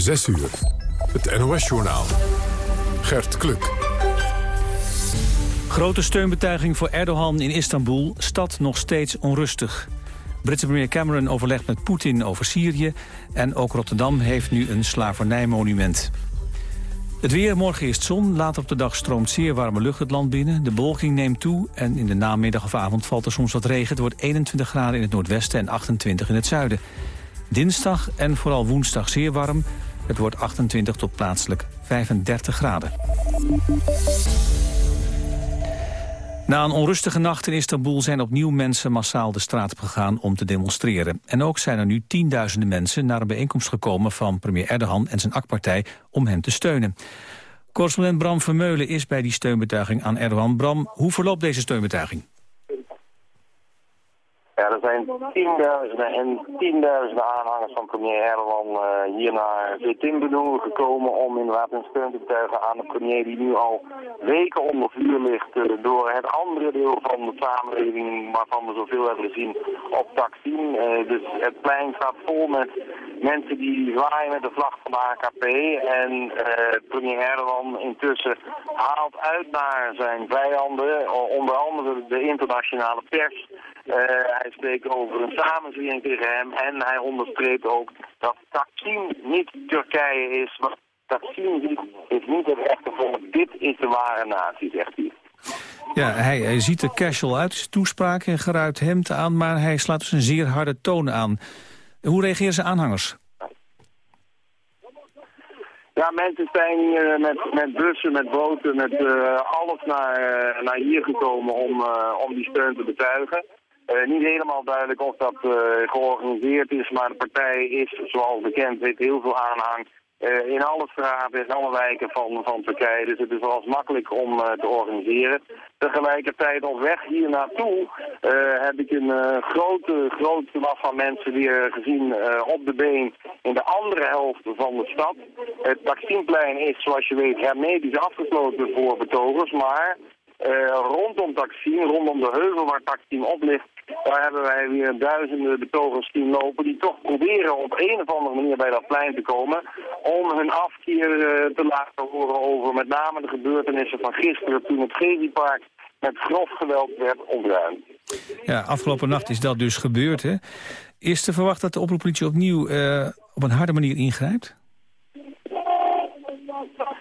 6 uur. Het NOS-journaal. Gert Kluk. Grote steunbetuiging voor Erdogan in Istanbul. Stad nog steeds onrustig. Britse premier Cameron overlegt met Poetin over Syrië... en ook Rotterdam heeft nu een slavernijmonument. Het weer, morgen is zon. Later op de dag stroomt zeer warme lucht het land binnen. De bewolking neemt toe en in de namiddag of avond valt er soms wat regen. Het wordt 21 graden in het noordwesten en 28 in het zuiden. Dinsdag en vooral woensdag zeer warm. Het wordt 28 tot plaatselijk 35 graden. Na een onrustige nacht in Istanbul zijn opnieuw mensen massaal de straat gegaan om te demonstreren. En ook zijn er nu tienduizenden mensen naar een bijeenkomst gekomen van premier Erdogan en zijn AK-partij om hem te steunen. Correspondent Bram Vermeulen is bij die steunbetuiging aan Erdogan. Bram, hoe verloopt deze steunbetuiging? Ja, er zijn tienduizenden en tienduizenden aanhangers van premier Erdogan uh, hier naar Zeytinbenu gekomen om inderdaad een steun te betuigen aan de premier die nu al weken onder vuur ligt uh, door het andere deel van de samenleving waarvan we zoveel hebben gezien op Taksim. Uh, dus het plein staat vol met mensen die zwaaien met de vlag van de AKP en premier Erdogan intussen haalt uit naar zijn vijanden, onder andere de internationale pers. Hij spreekt over een samenzwering tegen hem. En hij onderstreept ook dat Taksim niet Turkije is. Want Taksim is niet het echte volk. Dit is de ware natie, zegt hij. Ja, hij, hij ziet er casual uit, zijn toespraak en geruit hemd aan... maar hij slaat dus een zeer harde toon aan. Hoe reageren zijn aanhangers? Ja, mensen zijn hier met, met bussen, met boten, met uh, alles naar, uh, naar hier gekomen om, uh, om die steun te betuigen. Uh, niet helemaal duidelijk of dat uh, georganiseerd is, maar de partij is, zoals bekend, heeft heel veel aanhang uh, in alle straten, in alle wijken van, van Turkije. Dus het is wel eens makkelijk om te organiseren. Tegelijkertijd op weg hier naartoe heb ik een grote, grote massa van mensen weer gezien op de been in de andere helft van de stad. Het Taksimplein is, zoals je weet, hermetisch afgesloten voor betogers, maar... rondom Taksim, rondom de heuvel waar Taksim op ligt, daar hebben wij weer duizenden betogers zien lopen die toch proberen op een of andere manier bij dat plein te komen om hun afkeer uh, te laten horen over met name de gebeurtenissen van gisteren toen het Gezi-park met grof geweld werd ontruimd. Ja, afgelopen nacht is dat dus gebeurd. Hè? Is te verwachten dat de oproeppolitie opnieuw uh, op een harde manier ingrijpt?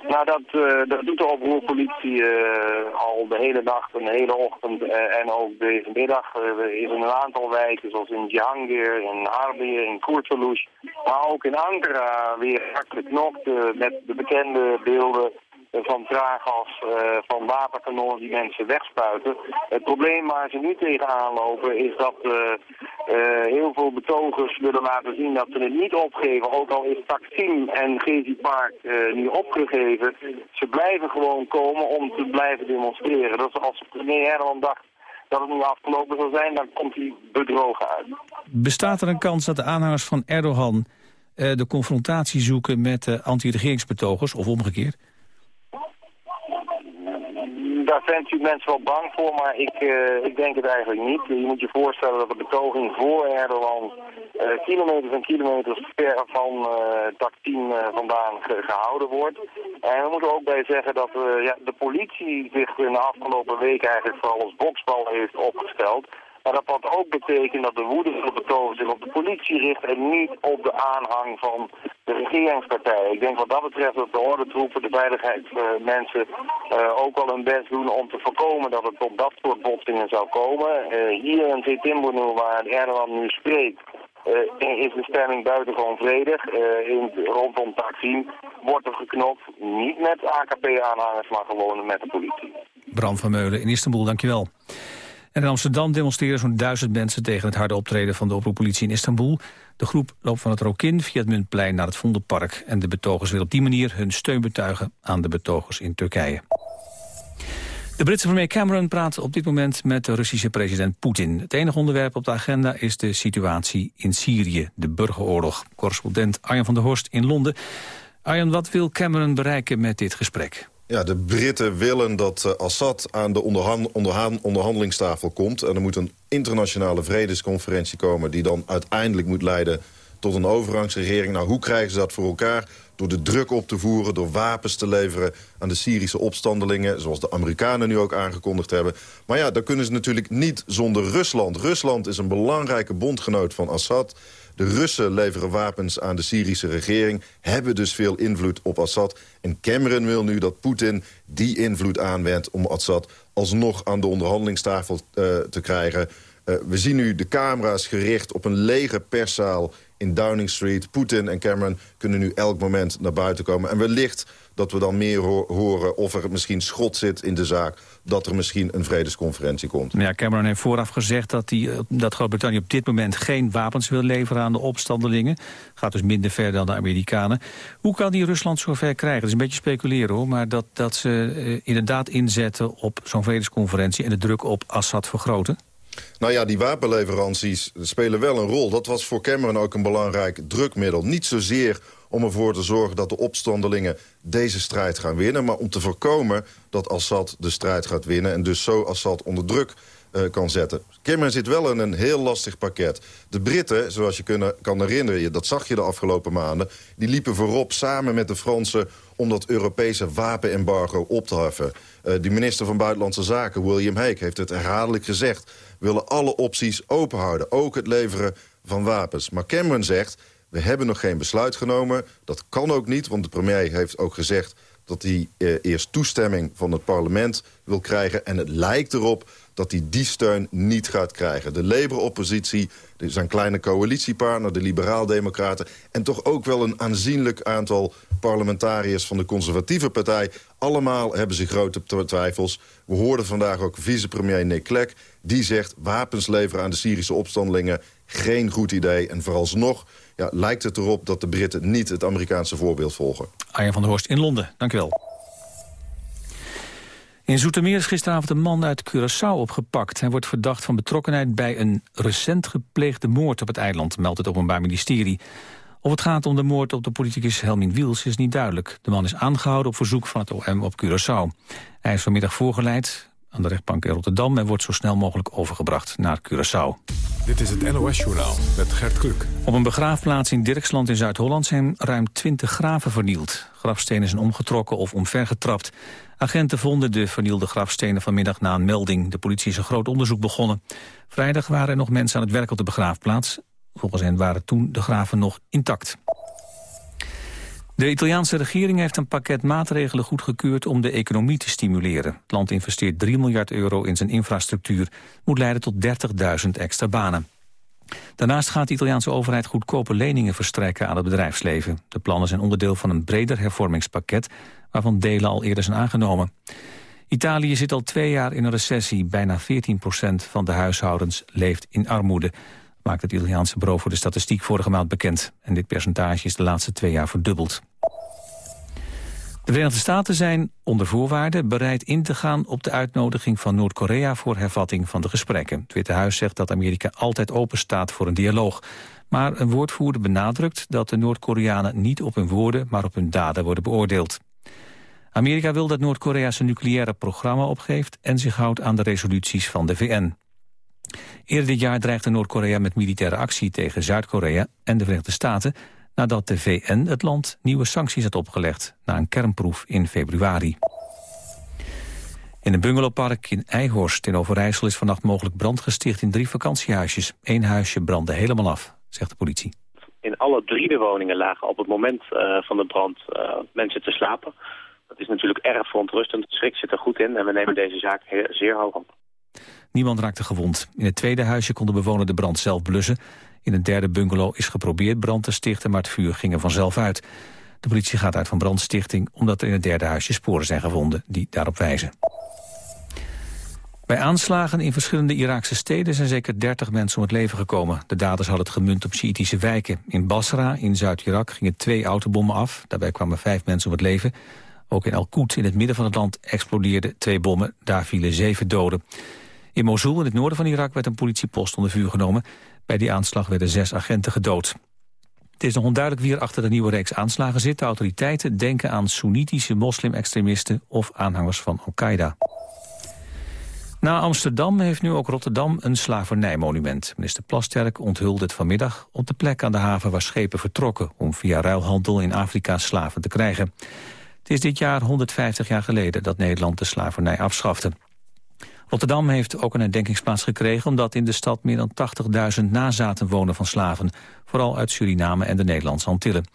Nou, dat, uh, dat doet de oproerpolitie uh, al de hele nacht en de hele ochtend uh, en ook deze middag. is in een aantal wijken, zoals in Cihangir, in Harbiye, in Kurtuluş, maar ook in Ankara weer hard geknokt met de bekende beelden van traaggas, uh, van waterkanonnen die mensen wegspuiten. Het probleem waar ze nu tegenaan lopen is dat uh, heel veel betogers willen laten zien dat ze het niet opgeven. Ook al is Taksim en Gezi Park nu opgegeven. Ze blijven gewoon komen om te blijven demonstreren. Dus als premier Erdogan dacht dat het nu afgelopen zou zijn, dan komt hij bedrogen uit. Bestaat er een kans dat de aanhangers van Erdogan de confrontatie zoeken met anti-regeringsbetogers of omgekeerd? Daar zijn natuurlijk mensen wel bang voor, maar ik, uh, ik denk het eigenlijk niet. Je moet je voorstellen dat de betoging voor Erdogan uh, kilometers en kilometers ver van uh, Taktim vandaan ge gehouden wordt. En we moeten ook bij zeggen dat ja, de politie zich in de afgelopen week eigenlijk vooral als boksbal heeft opgesteld. Maar dat wat ook betekent dat de woede betogers zich op de politie richt en niet op de aanhang van de regeringspartij. Ik denk wat dat betreft dat de ordentroepen, de veiligheidsmensen uh, ook wel hun best doen om te voorkomen dat het op dat soort botsingen zou komen. Uh, hier in Zetimbunu, waar Erdogan nu spreekt, uh, is de stemming buitengewoon vredig. In, rondom Taksim wordt er geknopt, niet met AKP-aanhangers, maar gewoon met de politie. Bram van Meulen in Istanbul, dankjewel. In Amsterdam demonstreren zo'n duizend mensen tegen het harde optreden van de oproeppolitie in Istanbul. De groep loopt van het Rokin via het Muntplein naar het Vondelpark. En de betogers willen op die manier hun steun betuigen aan de betogers in Turkije. De Britse premier Cameron praat op dit moment met de Russische president Poetin. Het enige onderwerp op de agenda is de situatie in Syrië, de burgeroorlog. Correspondent Arjan van der Horst in Londen. Arjan, wat wil Cameron bereiken met dit gesprek? Ja, de Britten willen dat uh, Assad aan de onderhan onderhan onderhandelingstafel komt. En er moet een internationale vredesconferentie komen... die dan uiteindelijk moet leiden tot een overgangsregering. Nou, hoe krijgen ze dat voor elkaar? Door de druk op te voeren, door wapens te leveren aan de Syrische opstandelingen... zoals de Amerikanen nu ook aangekondigd hebben. Maar ja, dan kunnen ze natuurlijk niet zonder Rusland. Rusland is een belangrijke bondgenoot van Assad. De Russen leveren wapens aan de Syrische regering... hebben dus veel invloed op Assad. En Cameron wil nu dat Poetin die invloed aanwendt... om Assad alsnog aan de onderhandelingstafel uh, te krijgen... Uh, we zien nu de camera's gericht op een lege perszaal in Downing Street. Poetin en Cameron kunnen nu elk moment naar buiten komen. En wellicht dat we dan meer horen of er misschien schot zit in de zaak... dat er misschien een vredesconferentie komt. Ja, Cameron heeft vooraf gezegd dat, die, eh, dat Groot-Brittannië op dit moment... geen wapens wil leveren aan de opstandelingen. Gaat dus minder ver dan de Amerikanen. Hoe kan die Rusland zover krijgen? Dat is een beetje speculeren hoor, maar dat, dat ze uh, inderdaad inzetten op zo'n vredesconferentie... en de druk op Assad vergroten? Nou ja, die wapenleveranties spelen wel een rol. Dat was voor Cameron ook een belangrijk drukmiddel. Niet zozeer om ervoor te zorgen dat de opstandelingen deze strijd gaan winnen... maar om te voorkomen dat Assad de strijd gaat winnen... en dus zo Assad onder druk uh, kan zetten. Cameron zit wel in een heel lastig pakket. De Britten, zoals je kunnen, kan herinneren, dat zag je de afgelopen maanden... die liepen voorop samen met de Fransen om dat Europese wapenembargo op te heffen. Uh, de minister van Buitenlandse Zaken, William Hague, heeft het herhaaldelijk gezegd... willen alle opties openhouden, ook het leveren van wapens. Maar Cameron zegt, we hebben nog geen besluit genomen. Dat kan ook niet, want de premier heeft ook gezegd dat hij eh, eerst toestemming van het parlement wil krijgen. En het lijkt erop dat hij die steun niet gaat krijgen. De Labour-oppositie, zijn kleine coalitiepartner, de liberaal-democraten... en toch ook wel een aanzienlijk aantal parlementariërs van de conservatieve partij... allemaal hebben ze grote twijfels. We hoorden vandaag ook vicepremier Nick Clegg. Die zegt wapens leveren aan de Syrische opstandelingen geen goed idee. En vooralsnog ja, lijkt het erop dat de Britten niet het Amerikaanse voorbeeld volgen. Arjen van der Horst in Londen, dank u wel. In Zoetermeer is gisteravond een man uit Curaçao opgepakt. Hij wordt verdacht van betrokkenheid bij een recent gepleegde moord op het eiland, meldt het Openbaar Ministerie. Of het gaat om de moord op de politicus Helmin Wiels is niet duidelijk. De man is aangehouden op verzoek van het OM op Curaçao. Hij is vanmiddag voorgeleid aan de rechtbank in Rotterdam... en wordt zo snel mogelijk overgebracht naar Curaçao. Dit is het NOS-journaal met Gert Kluk. Op een begraafplaats in Dirksland in Zuid-Holland zijn ruim 20 graven vernield. Grafstenen zijn omgetrokken of omvergetrapt. Agenten vonden de vernielde grafstenen vanmiddag na een melding. De politie is een groot onderzoek begonnen. Vrijdag waren er nog mensen aan het werk op de begraafplaats. Volgens hen waren toen de graven nog intact. De Italiaanse regering heeft een pakket maatregelen goedgekeurd om de economie te stimuleren. Het land investeert 3 miljard euro in zijn infrastructuur. moet leiden tot 30.000 extra banen. Daarnaast gaat de Italiaanse overheid goedkope leningen verstrekken aan het bedrijfsleven. De plannen zijn onderdeel van een breder hervormingspakket... waarvan delen al eerder zijn aangenomen. Italië zit al twee jaar in een recessie. Bijna 14% van de huishoudens leeft in armoede maakt het Italiaanse bureau voor de statistiek vorige maand bekend. En dit percentage is de laatste twee jaar verdubbeld. De Verenigde Staten zijn onder voorwaarden bereid in te gaan op de uitnodiging van Noord-Korea voor hervatting van de gesprekken. Het Witte Huis zegt dat Amerika altijd open staat voor een dialoog. Maar een woordvoerder benadrukt dat de Noord-Koreanen niet op hun woorden, maar op hun daden worden beoordeeld. Amerika wil dat Noord-Korea zijn nucleaire programma opgeeft en zich houdt aan de resoluties van de VN. Eerder dit jaar dreigde Noord-Korea met militaire actie tegen Zuid-Korea en de Verenigde Staten nadat de VN het land nieuwe sancties had opgelegd na een kernproef in februari. In een bungalowpark in Eijhorst in Overijssel is vannacht mogelijk brand gesticht in drie vakantiehuisjes. Eén huisje brandde helemaal af, zegt de politie. In alle drie de woningen lagen op het moment uh, van de brand uh, mensen te slapen. Dat is natuurlijk erg verontrustend. De schrik zit er goed in en we nemen deze zaak zeer hoog op. Niemand raakte gewond. In het tweede huisje kon de bewoner de brand zelf blussen. In een derde bungalow is geprobeerd brand te stichten, maar het vuur ging er vanzelf uit. De politie gaat uit van brandstichting omdat er in het derde huisje sporen zijn gevonden die daarop wijzen. Bij aanslagen in verschillende Iraakse steden zijn zeker 30 mensen om het leven gekomen. De daders hadden het gemunt op Sjiitische wijken. In Basra, in Zuid-Irak, gingen twee autobommen af. Daarbij kwamen vijf mensen om het leven. Ook in Al-Qud, in het midden van het land, explodeerden twee bommen. Daar vielen zeven doden. In Mosul, in het noorden van Irak, werd een politiepost onder vuur genomen. Bij die aanslag werden zes agenten gedood. Het is nog onduidelijk wie er achter de nieuwe reeks aanslagen zit. De autoriteiten denken aan Soenitische moslim-extremisten of aanhangers van Al-Qaeda. Na Amsterdam heeft nu ook Rotterdam een slavernijmonument. Minister Plasterk onthulde het vanmiddag op de plek aan de haven waar schepen vertrokken... om via ruilhandel in Afrika slaven te krijgen. Het is dit jaar 150 jaar geleden dat Nederland de slavernij afschafte. Rotterdam heeft ook een herdenkingsplaats gekregen... omdat in de stad meer dan 80.000 nazaten wonen van slaven... vooral uit Suriname en de Nederlandse Antillen.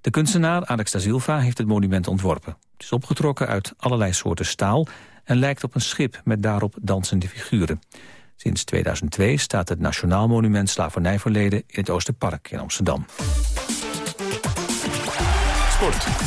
De kunstenaar Alex da Silva heeft het monument ontworpen. Het is opgetrokken uit allerlei soorten staal... en lijkt op een schip met daarop dansende figuren. Sinds 2002 staat het Nationaal Monument Slavernijverleden... in het Oosterpark in Amsterdam. Sport.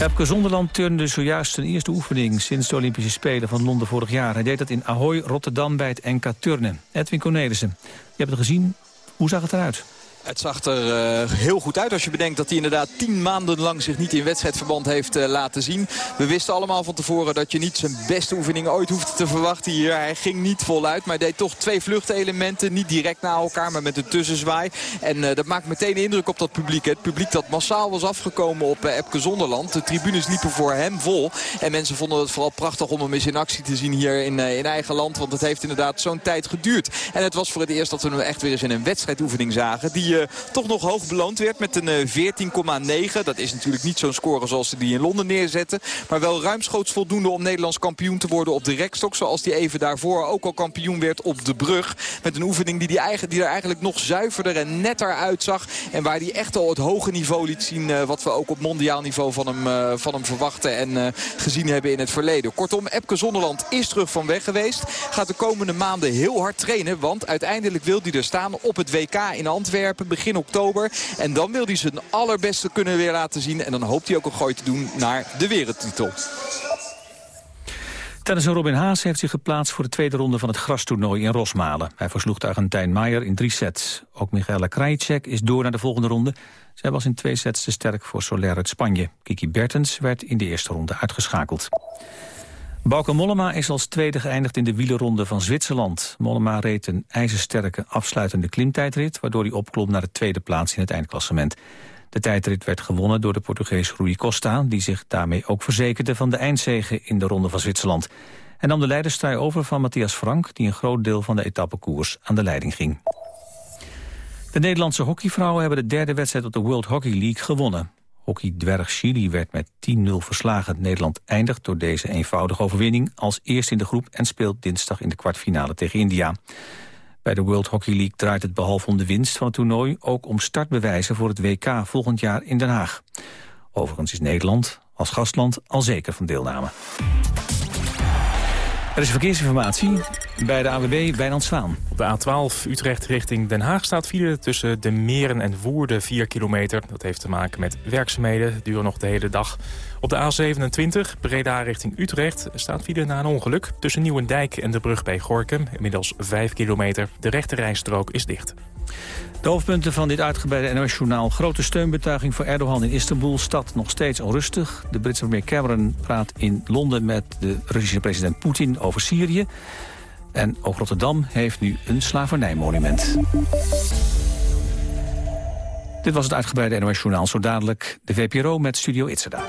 Epke Zonderland turnde zojuist zijn eerste oefening... sinds de Olympische Spelen van Londen vorig jaar. Hij deed dat in Ahoy, Rotterdam, bij het NK Turnen. Edwin Cornelissen, je hebt het gezien. Hoe zag het eruit? Het zag er uh, heel goed uit als je bedenkt dat hij inderdaad tien maanden lang zich niet in wedstrijdverband heeft uh, laten zien. We wisten allemaal van tevoren dat je niet zijn beste oefening ooit hoeft te verwachten hier. Hij ging niet voluit, maar deed toch twee vluchtelementen. Niet direct na elkaar, maar met een tussenzwaai. En uh, dat maakt meteen indruk op dat publiek. Het publiek dat massaal was afgekomen op Epke Zonderland. De tribunes liepen voor hem vol. En mensen vonden het vooral prachtig om hem eens in actie te zien hier in, in eigen land. Want het heeft inderdaad zo'n tijd geduurd. En het was voor het eerst dat we hem echt weer eens in een wedstrijdoefening zagen. Toch nog hoog beloond werd met een 14,9. Dat is natuurlijk niet zo'n score zoals ze die in Londen neerzetten. Maar wel ruimschoots voldoende om Nederlands kampioen te worden op de rekstok. Zoals die even daarvoor ook al kampioen werd op de brug. Met een oefening die, die, eigen, die er eigenlijk nog zuiverder en netter uitzag. En waar hij echt al het hoge niveau liet zien. wat we ook op mondiaal niveau van hem, van hem verwachten en gezien hebben in het verleden. Kortom, Epke Zonderland is terug van weg geweest. Gaat de komende maanden heel hard trainen. Want uiteindelijk wil hij er staan op het WK in Antwerpen begin oktober. En dan wil hij zijn allerbeste kunnen weer laten zien. En dan hoopt hij ook een gooi te doen naar de wereldtitel. Tennisser Robin Haas heeft zich geplaatst voor de tweede ronde van het grastoernooi in Rosmalen. Hij versloeg de Argentijn Maier in drie sets. Ook Michaela Krajicek is door naar de volgende ronde. Zij was in twee sets te sterk voor Soler uit Spanje. Kiki Bertens werd in de eerste ronde uitgeschakeld. Bauke Mollema is als tweede geëindigd in de wielerronde van Zwitserland. Mollema reed een ijzersterke afsluitende klimtijdrit... waardoor hij opklom naar de tweede plaats in het eindklassement. De tijdrit werd gewonnen door de Portugees Rui Costa... die zich daarmee ook verzekerde van de eindzege in de ronde van Zwitserland. En nam de leiderstrui over van Matthias Frank... die een groot deel van de etappekoers aan de leiding ging. De Nederlandse hockeyvrouwen hebben de derde wedstrijd op de World Hockey League gewonnen. Hockey-dwerg Chili werd met 10-0 verslagen. Nederland eindigt door deze eenvoudige overwinning als eerste in de groep... en speelt dinsdag in de kwartfinale tegen India. Bij de World Hockey League draait het behalve om de winst van het toernooi... ook om startbewijzen voor het WK volgend jaar in Den Haag. Overigens is Nederland als gastland al zeker van deelname. Er is verkeersinformatie bij de AWB Wijnand Zwaan. Op de A12 Utrecht richting Den Haag staat file tussen de Meren en Woerden 4 kilometer. Dat heeft te maken met werkzaamheden, duren nog de hele dag. Op de A27 Breda richting Utrecht staat file na een ongeluk. Tussen Nieuwendijk en de brug bij Gorkum, inmiddels 5 kilometer. De rechte rijstrook is dicht. De hoofdpunten van dit uitgebreide NOS-journaal. Grote steunbetuiging voor Erdogan in Istanbul. Stad nog steeds onrustig. De Britse premier Cameron praat in Londen met de Russische president Poetin over Syrië. En ook Rotterdam heeft nu een slavernijmonument. Dit was het uitgebreide NOS-journaal. Zo dadelijk de VPRO met Studio Itzada.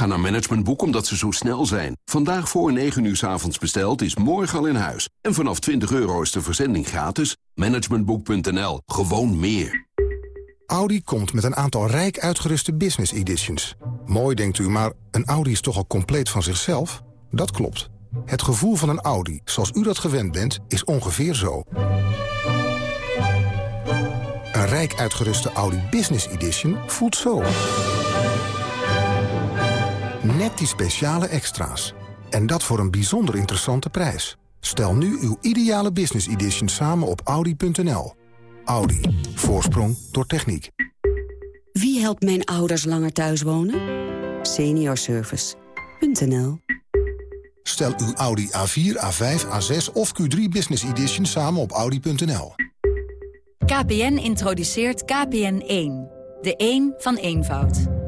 Ga naar Managementboek omdat ze zo snel zijn. Vandaag voor 9 uur s avonds besteld is morgen al in huis. En vanaf 20 euro is de verzending gratis. Managementboek.nl. Gewoon meer. Audi komt met een aantal rijk uitgeruste business editions. Mooi denkt u, maar een Audi is toch al compleet van zichzelf? Dat klopt. Het gevoel van een Audi, zoals u dat gewend bent, is ongeveer zo. Een rijk uitgeruste Audi Business Edition voelt zo. Net die speciale extra's. En dat voor een bijzonder interessante prijs. Stel nu uw ideale Business Edition samen op Audi.nl. Audi. Voorsprong door techniek. Wie helpt mijn ouders langer thuis wonen? Seniorservice.nl Stel uw Audi A4, A5, A6 of Q3 Business Edition samen op Audi.nl. KPN introduceert KPN1. De 1 van eenvoud.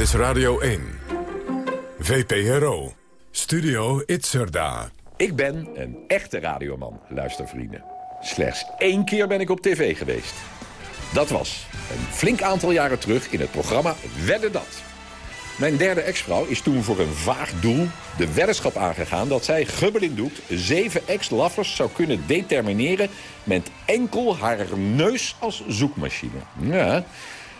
Dit is Radio 1. VPRO. Studio Itzerda. Ik ben een echte radioman, luistervrienden. Slechts één keer ben ik op tv geweest. Dat was een flink aantal jaren terug in het programma Wedden Dat. Mijn derde ex-vrouw is toen voor een vaag doel de weddenschap aangegaan... dat zij gebbelingdoek zeven ex-laffers zou kunnen determineren... met enkel haar neus als zoekmachine. Ja.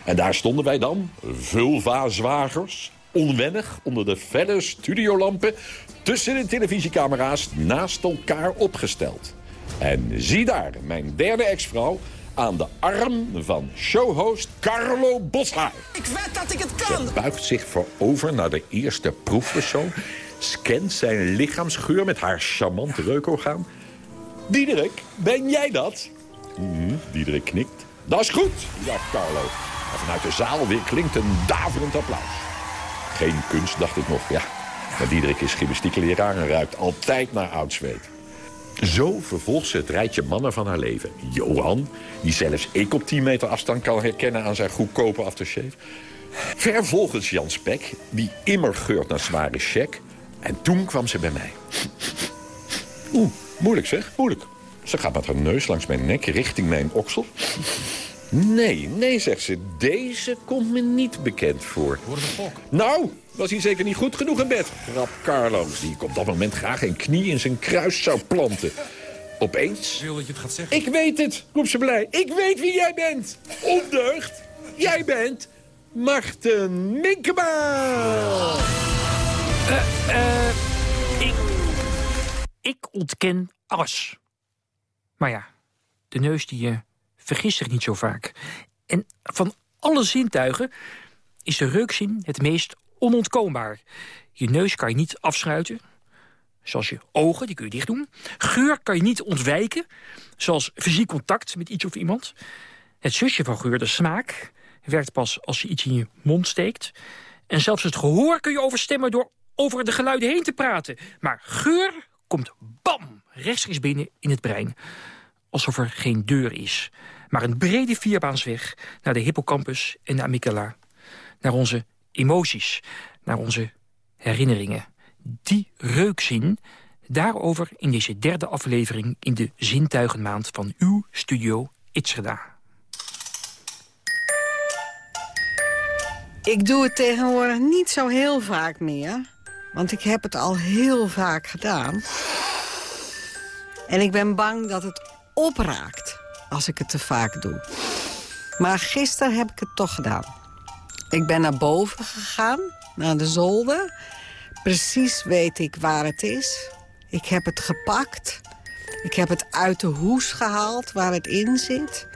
En daar stonden wij dan, vulva-zwagers, onwennig onder de felle studiolampen... tussen de televisiecamera's naast elkaar opgesteld. En zie daar, mijn derde ex-vrouw aan de arm van showhost Carlo Boshaar. Ik weet dat ik het kan! Ze buigt zich voorover naar de eerste proefpersoon... scant zijn lichaamsgeur met haar charmante reukorgaan. Diederik, ben jij dat? Mm, Diederik knikt. Dat is goed, ja Carlo. En vanuit de zaal weer klinkt een daverend applaus. Geen kunst, dacht ik nog, ja. Maar Diederik is gymnastiekleraar en ruikt altijd naar oud zweet. Zo vervolgt ze het rijtje mannen van haar leven. Johan, die zelfs ik op 10 meter afstand kan herkennen aan zijn goedkope aftershave. Vervolgens Jan Spek, die immer geurt naar zware check. En toen kwam ze bij mij. Oeh, moeilijk zeg, moeilijk. Ze gaat met haar neus langs mijn nek richting mijn oksel. Nee, nee, zegt ze. Deze komt me niet bekend voor. Nou, was hij zeker niet goed genoeg in bed? Grap Carlo, die ik op dat moment graag een knie in zijn kruis zou planten. Opeens... Ik wil dat je het gaat zeggen. Ik weet het, roept ze blij. Ik weet wie jij bent. Ondeugd. Jij bent Marten Minkema. Eh, eh, ik... Ik ontken alles. Maar ja, de neus die je vergist zich niet zo vaak. En van alle zintuigen is de reukzin het meest onontkoombaar. Je neus kan je niet afsluiten. Zoals je ogen, die kun je dicht doen. Geur kan je niet ontwijken. Zoals fysiek contact met iets of iemand. Het zusje van geur, de smaak, werkt pas als je iets in je mond steekt. En zelfs het gehoor kun je overstemmen door over de geluiden heen te praten. Maar geur komt bam rechtstreeks binnen in het brein. Alsof er geen deur is. Maar een brede vierbaansweg naar de hippocampus en de amygdala. Naar onze emoties, naar onze herinneringen. Die reukzin, daarover in deze derde aflevering... in de zintuigenmaand van uw studio Itzerda. Ik doe het tegenwoordig niet zo heel vaak meer. Want ik heb het al heel vaak gedaan. En ik ben bang dat het opraakt als ik het te vaak doe. Maar gisteren heb ik het toch gedaan. Ik ben naar boven gegaan, naar de zolder. Precies weet ik waar het is. Ik heb het gepakt. Ik heb het uit de hoes gehaald waar het in zit.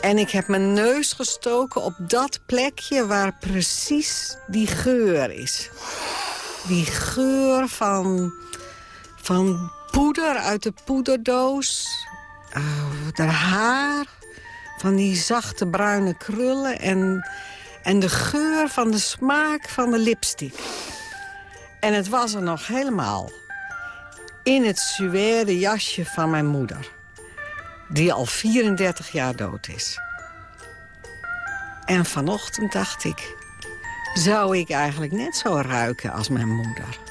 En ik heb mijn neus gestoken op dat plekje waar precies die geur is. Die geur van, van poeder uit de poederdoos. Uh, haar. Van die zachte bruine krullen. En, en de geur van de smaak van de lipstick. En het was er nog helemaal. In het suède jasje van mijn moeder. Die al 34 jaar dood is. En vanochtend dacht ik... zou ik eigenlijk net zo ruiken als mijn moeder?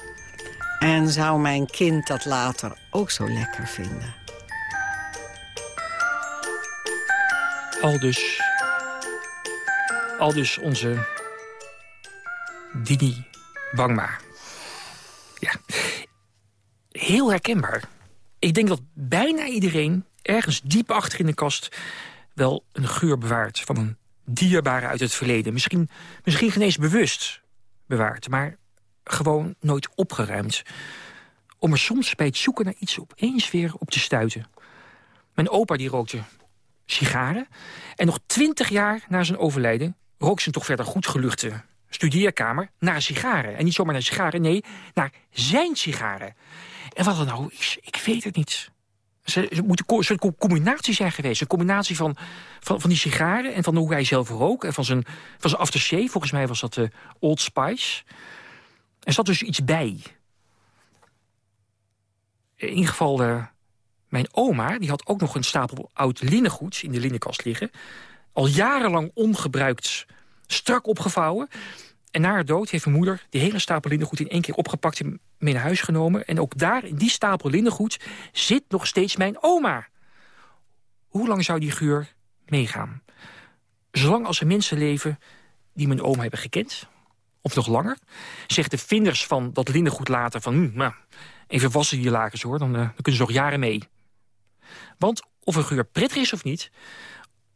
En zou mijn kind dat later ook zo lekker vinden? Al dus... Al dus onze... Dini Bangma. Ja. Heel herkenbaar. Ik denk dat bijna iedereen ergens diep achter in de kast... wel een geur bewaart van een dierbare uit het verleden. Misschien, misschien geen eens bewust bewaard, maar gewoon nooit opgeruimd. Om er soms bij het zoeken naar iets opeens weer op te stuiten. Mijn opa die rookte sigaren. En nog twintig jaar na zijn overlijden rook ze toch verder goed geluchte studeerkamer naar sigaren. En niet zomaar naar sigaren, nee, naar zijn sigaren. En wat er nou is, ik weet het niet. Ze, moet een soort co- combinatie zijn geweest. Een combinatie van, van, van die sigaren en van hoe hij zelf rook. En van zijn, van zijn aftershave. Volgens mij was dat eh, Old Spice. Er zat dus iets bij. In ieder geval, eh, mijn oma die had ook nog een stapel oud linnengoed in de linnenkast liggen. Al jarenlang ongebruikt, strak opgevouwen. En na haar dood heeft mijn moeder die hele stapel linnengoed in één keer opgepakt en mee naar huis genomen. En ook daar, in die stapel linnengoed, zit nog steeds mijn oma. Hoe lang zou die geur meegaan? Zolang als er mensen leven die mijn oma hebben gekend. Of nog langer. Zegt de vinders van dat linnengoed later van... Hm, nou, even wassen die lakens hoor, dan, eh, dan kunnen ze nog jaren mee. Want of een geur prettig is of niet...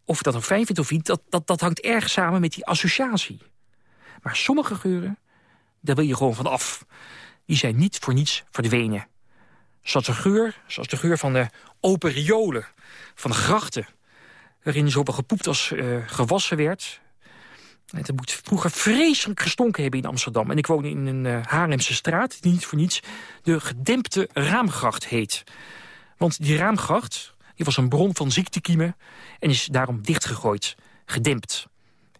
of je dat een fijn vindt of niet... Dat, dat, dat hangt erg samen met die associatie. Maar sommige geuren, daar wil je gewoon van af. Die zijn niet voor niets verdwenen. Zoals de geur, zoals de geur van de open riolen, van de grachten... waarin zowel gepoept als eh, gewassen werd. Het moet vroeger vreselijk gestonken hebben in Amsterdam. En ik woon in een eh, Haarlemse straat, die niet voor niets de gedempte raamgracht heet. Want die raamgracht was een bron van ziektekiemen en is daarom dichtgegooid, gedempt.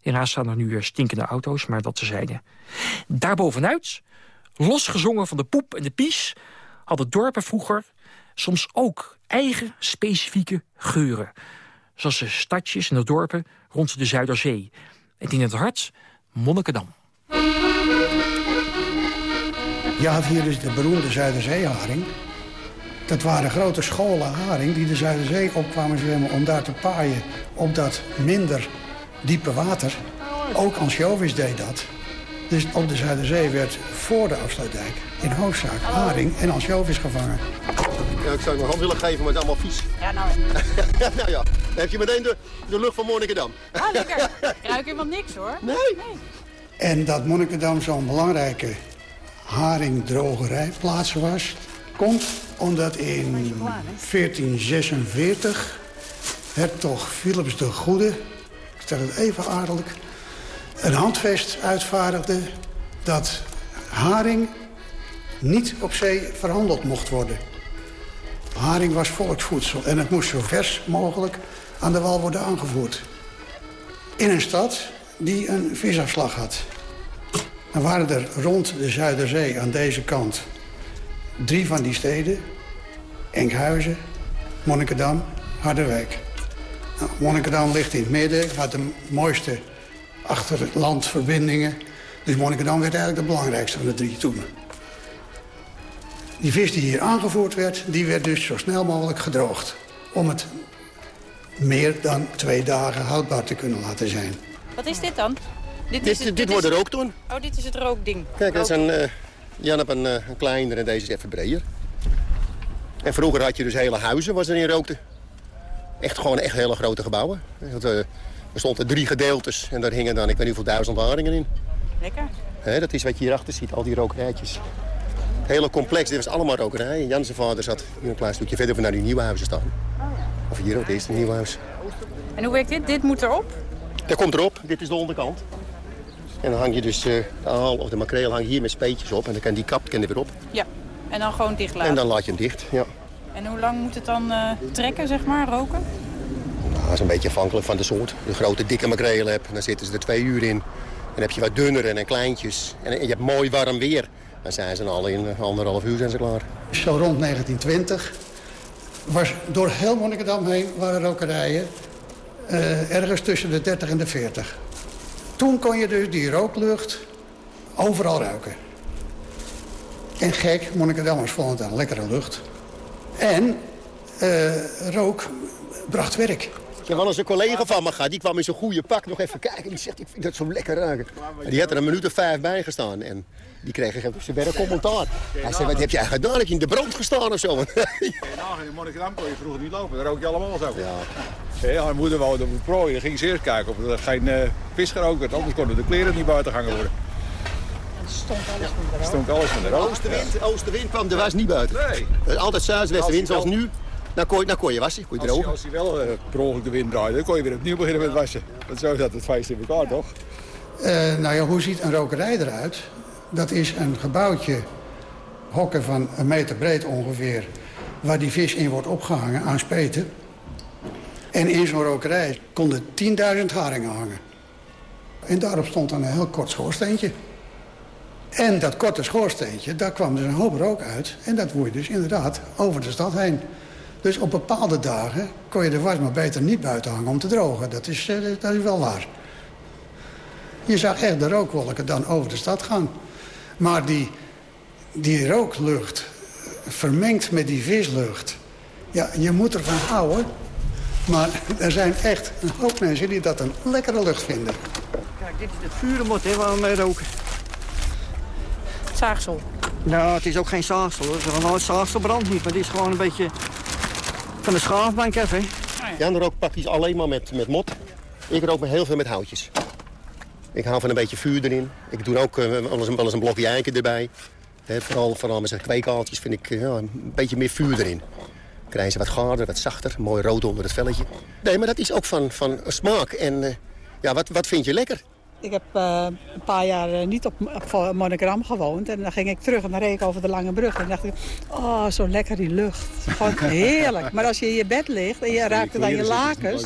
Helaas staan er nu stinkende auto's, maar dat terzijde. Daarbovenuit, losgezongen van de poep en de pies... hadden dorpen vroeger soms ook eigen specifieke geuren. Zoals de stadjes en de dorpen rond de Zuiderzee. En in het hart Monnikendam. Je had hier dus de beroemde Zuiderzeeharing. Dat waren grote scholen haring die de Zuiderzee opkwamen zwemmen... om daar te paaien op dat minder diepe water. Ook Ansjovis deed dat. Dus op de Zuiderzee werd voor de afsluitdijk in hoofdzaak haring en ansjovis gevangen. Ja, ik zou je mijn hand willen geven, maar het is allemaal vies. Ja, nou, nou ja, dan heb je meteen de, de lucht van Monnikendam. ah, lekker. Ik ruik helemaal niks, hoor. Nee. En dat Monnikendam zo'n belangrijke haringdrogerijplaats was... komt omdat in 1446 hertog Philips de Goede... ik stel het even aardelijk... een handvest uitvaardigde dat haring niet op zee verhandeld mocht worden. Haring was volksvoedsel en het moest zo vers mogelijk aan de wal worden aangevoerd. In een stad die een visafslag had. Dan waren er rond de Zuiderzee aan deze kant drie van die steden. Enkhuizen, Monnikendam, Harderwijk. Nou, Monnikendam ligt in het midden, had de mooiste achterlandverbindingen. Dus Monnikendam werd eigenlijk de belangrijkste van de drie toen. Die vis die hier aangevoerd werd, die werd dus zo snel mogelijk gedroogd. Om het meer dan twee dagen houdbaar te kunnen laten zijn. Wat is dit dan? Dit, is dit, het- wordt de het- rooktoon. Oh, dit is het rookding. Kijk, dat is een, eh, Jan heeft een, eh, een kleinere en deze is even breder. En vroeger had je dus hele huizen was erin rookte. Echt gewoon echt hele grote gebouwen. Dat, eh, er stonden drie gedeeltes en daar hingen dan, ik weet niet hoeveel duizend haringen in. Lekker. Dat is wat je hierachter ziet, al die rokerijtjes. Het hele complex, dit was allemaal rokerij. Jan zijn vader zat hier een klein stukje verder van naar die nieuwe huizen staan. Of hier ook, dit is het nieuwe huis. En hoe werkt dit? Dit moet erop? Dat komt erop, dit is de onderkant. En dan hang je dus eh, de aal of de makreel hang hier met speetjes op. En dan kan die kap kan er weer op. Ja. En dan gewoon dicht laten. En dan laat je hem dicht, ja. En hoe lang moet het dan eh, trekken, zeg maar, roken? Nou, dat is een beetje afhankelijk van de soort. De grote dikke makrelen heb, dan zitten ze er twee uur in. Dan heb je wat dunnere en kleintjes. En je hebt mooi warm weer. Dan zijn ze al in anderhalf uur zijn ze klaar. Zo rond 1920 was door heel Monnikendam heen waren rokerijen. eh, ergens tussen de 30 en de 40. Toen kon je dus die rooklucht overal ruiken. En gek, Monnikendammers vonden het een lekkere lucht. En eh, rook bracht werk. Ik heb wel eens een collega van me gehad, die kwam in zijn goede pak nog even kijken. Die zegt, ik vind dat zo lekker ruiken. En die had er een minuut of vijf bij gestaan. En die kreeg op zijn werk commentaar. Hij zei, wat heb jij gedaan? Heb je in de brand gestaan of zo? Nou, in Monnikendam kon je vroeger niet lopen, daar rook je allemaal zo. Ja. Ja, mijn moeder woonde op de prooi, dan ging ze eerst kijken of er geen eh, vis gerookt werd. Anders konden de kleren niet buiten hangen worden. Stonk alles van de rook. Stonk alles van de rook. Oostenwind, oostenwind kwam de was niet buiten. Nee. Het is altijd zuidwestenwind zoals nu. Dan kon je, dan kon je wassen, kon je Als hij, drogen. als hij wel eh, per ongeluk de wind draaide, dan kon je weer opnieuw beginnen met wassen. Want zo zat het feest in elkaar, toch? Eh, nou ja, hoe ziet een rokerij eruit? Dat is een gebouwtje, hokken van een meter breed ongeveer... waar die vis in wordt opgehangen aan speten. En in zo'n rokerij konden 10.000 haringen hangen. En daarop stond dan een heel kort schoorsteentje. En dat korte schoorsteentje, daar kwam dus een hoop rook uit. En dat woei dus inderdaad over de stad heen. Dus op bepaalde dagen kon je de was maar beter niet buiten hangen om te drogen. Dat is, eh, dat is wel waar. Je zag echt de rookwolken dan over de stad gaan. Maar die, die rooklucht vermengd met die vislucht... ja, je moet ervan houden. Maar er zijn echt een hoop mensen die dat een lekkere lucht vinden. Kijk, dit is het vurenmot hè, waar we mee roken. Zaagsel. Nou, het is ook geen zaagsel. Hoor. Het zaagsel brandt niet, maar het is gewoon een beetje van de schaafbank even. Jan rookt praktisch alleen maar met, met mot. Ik rook heel veel met houtjes. Ik hou van een beetje vuur erin. Ik doe ook wel, eens, wel eens een blokje eiken erbij. Vooral, vooral met zijn vind ik uh, ja, een beetje meer vuur erin. Krijgen ze wat gaarder, wat zachter, mooi rood onder het velletje. Nee, maar dat is ook van, van smaak. En uh, ja, wat, wat vind je lekker? Ik heb uh, een paar jaar uh, niet op, op Monogram gewoond. En dan ging ik terug en dan reed ik over de Lange Brug. En dacht ik, oh, zo lekker die lucht. Gewoon heerlijk. Maar als je in je bed ligt en je raakt het aan je lakens...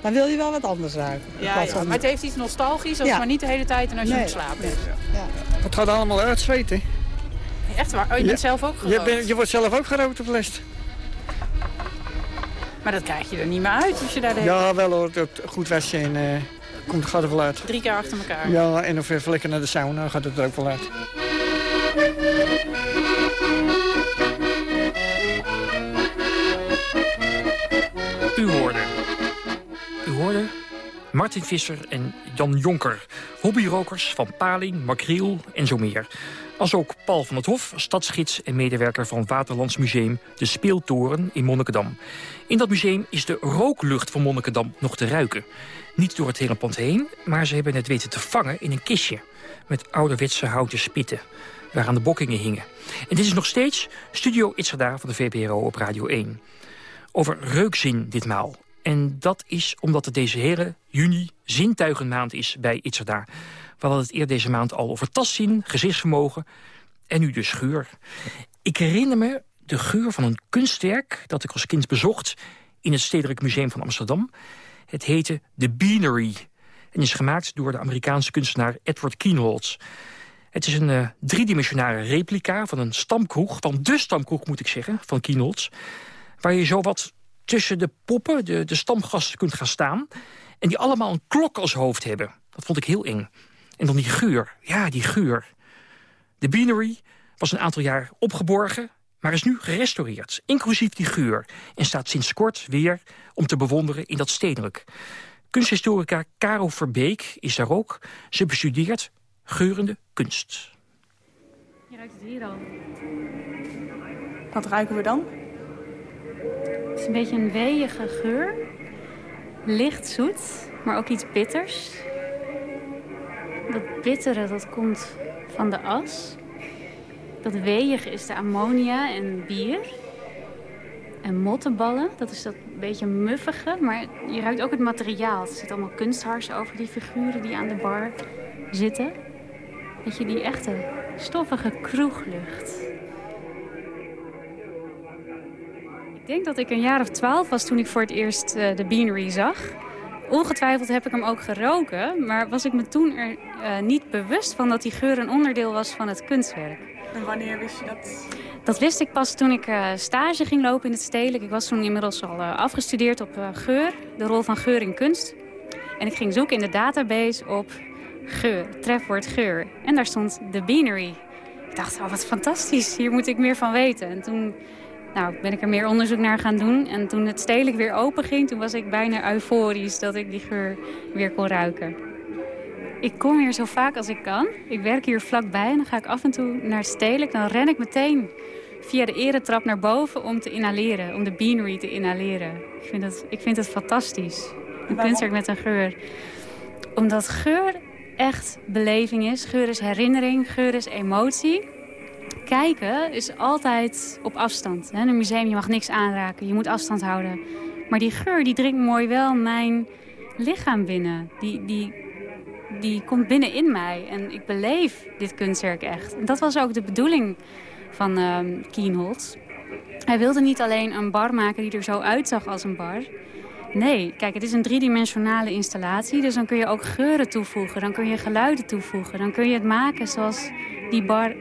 dan wil je wel wat anders ruiken. Ja, ja, maar het heeft iets nostalgisch, als ja. maar niet de hele tijd en als je nee. moet slapen. Nee. Ja. Het gaat allemaal uitzweten. Echt waar? Oh, je bent zelf ook gerookt? Je, bent, je wordt zelf ook gerookt op les. Maar dat krijg je er niet meer uit als je daar... Ja, wel hoor. Goed wasje en... Uh, komt, gaat er wel uit. Drie keer achter elkaar? Ja, en of even lekker naar de sauna gaat het er ook wel uit. U hoorde. U hoorde Martin Visser en Jan Jonker. Hobbyrokers van Paling, Makriel en zo meer. Als ook Paul van het Hof, stadsgids en medewerker van Waterlands Museum De Speeltoren in Monnikendam. In dat museum is de rooklucht van Monnikendam nog te ruiken. Niet door het hele pand heen, maar ze hebben het weten te vangen in een kistje... met ouderwetse houten spitten, waaraan de bokkingen hingen. En dit is nog steeds Studio Itzada van de VPRO op Radio 1. Over reukzin ditmaal. En dat is omdat het deze hele juni zintuigenmaand is bij Itzada. We hadden het eerder deze maand al over tastzin, gezichtsvermogen en nu de geur. Ik herinner me de geur van een kunstwerk dat ik als kind bezocht... in het Stedelijk Museum van Amsterdam. Het heette The Beanery en is gemaakt door de Amerikaanse kunstenaar Edward Kienholz. Het is een uh, driedimensionale replica van een stamkroeg... van de stamkroeg, moet ik zeggen, van Kienholz... waar je zo wat tussen de poppen, de, de stamgasten, kunt gaan staan... en die allemaal een klok als hoofd hebben. Dat vond ik heel eng. En dan die geur. Ja, die geur. De Beanery was een aantal jaar opgeborgen, maar is nu gerestaureerd. Inclusief die geur. En staat sinds kort weer om te bewonderen in dat stedelijk. Kunsthistorica Caro Verbeek is daar ook. Ze bestudeert geurende kunst. Je ruikt het hier al. Wat ruiken we dan? Het is een beetje een weeige geur. Licht zoet, maar ook iets bitters. Dat bittere, dat komt van de as. Dat weeige is de ammonia en bier. En mottenballen, dat is dat beetje muffige. Maar je ruikt ook het materiaal. Er zit allemaal kunsthars over die figuren die aan de bar zitten. Weet je, die echte stoffige kroeglucht. Ik denk dat ik een jaar of twaalf was toen ik voor het eerst uh, de Beanery zag. Ongetwijfeld heb ik hem ook geroken, maar was ik me toen er uh, niet bewust van dat die geur een onderdeel was van het kunstwerk. En wanneer wist je dat? Dat wist ik pas toen ik uh, stage ging lopen in het stedelijk. Ik was toen inmiddels al uh, afgestudeerd op geur, de rol van geur in kunst. En ik ging zoeken in de database op geur, trefwoord geur. En daar stond de Beanery. Ik dacht, oh, wat fantastisch, hier moet ik meer van weten. En toen nou, ben ik er meer onderzoek naar gaan doen. En toen het stedelijk weer open ging, toen was ik bijna euforisch dat ik die geur weer kon ruiken. Ik kom hier zo vaak als ik kan. Ik werk hier vlakbij en dan ga ik af en toe naar het stedelijk. Dan ren ik meteen via de eretrap naar boven om te inhaleren. Om de beanery te inhaleren. Ik vind het, ik vind het fantastisch. Een kunstwerk met een geur. Omdat geur echt beleving is. Geur is herinnering, geur is emotie kijken is altijd op afstand. In een museum, je mag niks aanraken, je moet afstand houden. Maar die geur, die dringt mooi wel mijn lichaam binnen. Die, die, die komt binnen in mij. En ik beleef dit kunstwerk echt. En dat was ook de bedoeling van uh, Kienholz. Hij wilde niet alleen een bar maken die er zo uitzag als een bar. Nee, kijk, het is een driedimensionale installatie. Dus dan kun je ook geuren toevoegen. Dan kun je geluiden toevoegen. Dan kun je het maken zoals die bar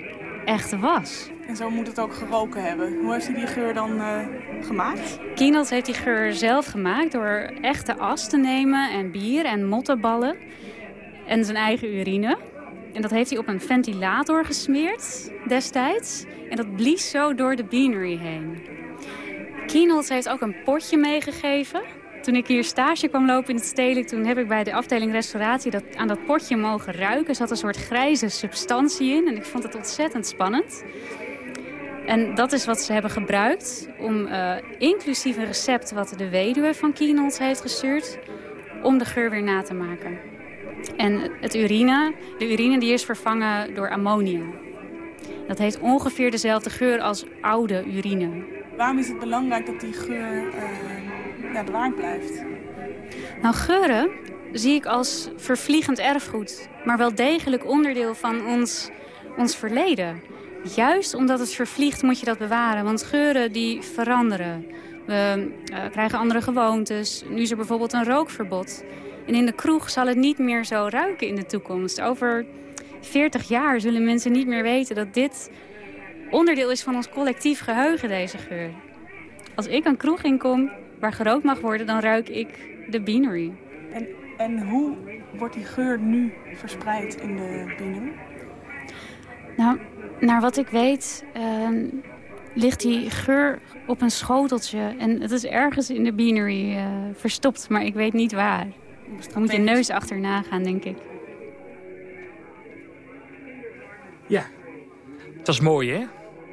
echt was. En zo moet het ook geroken hebben. Hoe heeft hij die geur dan uh, gemaakt? Kienels heeft die geur zelf gemaakt door echte as te nemen en bier en mottenballen. En zijn eigen urine. En dat heeft hij op een ventilator gesmeerd destijds. En dat blies zo door de beanery heen. Kienels heeft ook een potje meegegeven. Toen ik hier stage kwam lopen in het stedelijk... toen heb ik bij de afdeling restauratie dat, aan dat potje mogen ruiken. Er zat een soort grijze substantie in en ik vond het ontzettend spannend. En dat is wat ze hebben gebruikt om uh, inclusief een recept... wat de weduwe van Kienels heeft gestuurd... om de geur weer na te maken. En het urine, de urine die is vervangen door ammonia. Dat heeft ongeveer dezelfde geur als oude urine. Waarom is het belangrijk dat die geur uh, bewaard blijft? Nou, geuren zie ik als vervliegend erfgoed. Maar wel degelijk onderdeel van ons, ons verleden. Juist omdat het vervliegt moet je dat bewaren. Want geuren die veranderen. We uh, krijgen andere gewoontes. Nu is er bijvoorbeeld een rookverbod. En in de kroeg zal het niet meer zo ruiken in de toekomst. Over 40 jaar zullen mensen niet meer weten dat dit onderdeel is van ons collectief geheugen, deze geur. Als ik een kroeg inkom waar gerookt mag worden, dan ruik ik de beanery. En, en hoe wordt die geur nu verspreid in de beanery? Nou, naar wat ik weet uh, ligt die geur op een schoteltje. En het is ergens in de beanery uh, verstopt, maar ik weet niet waar. Dan moet je neus achterna gaan, denk ik. Ja, dat is mooi, hè?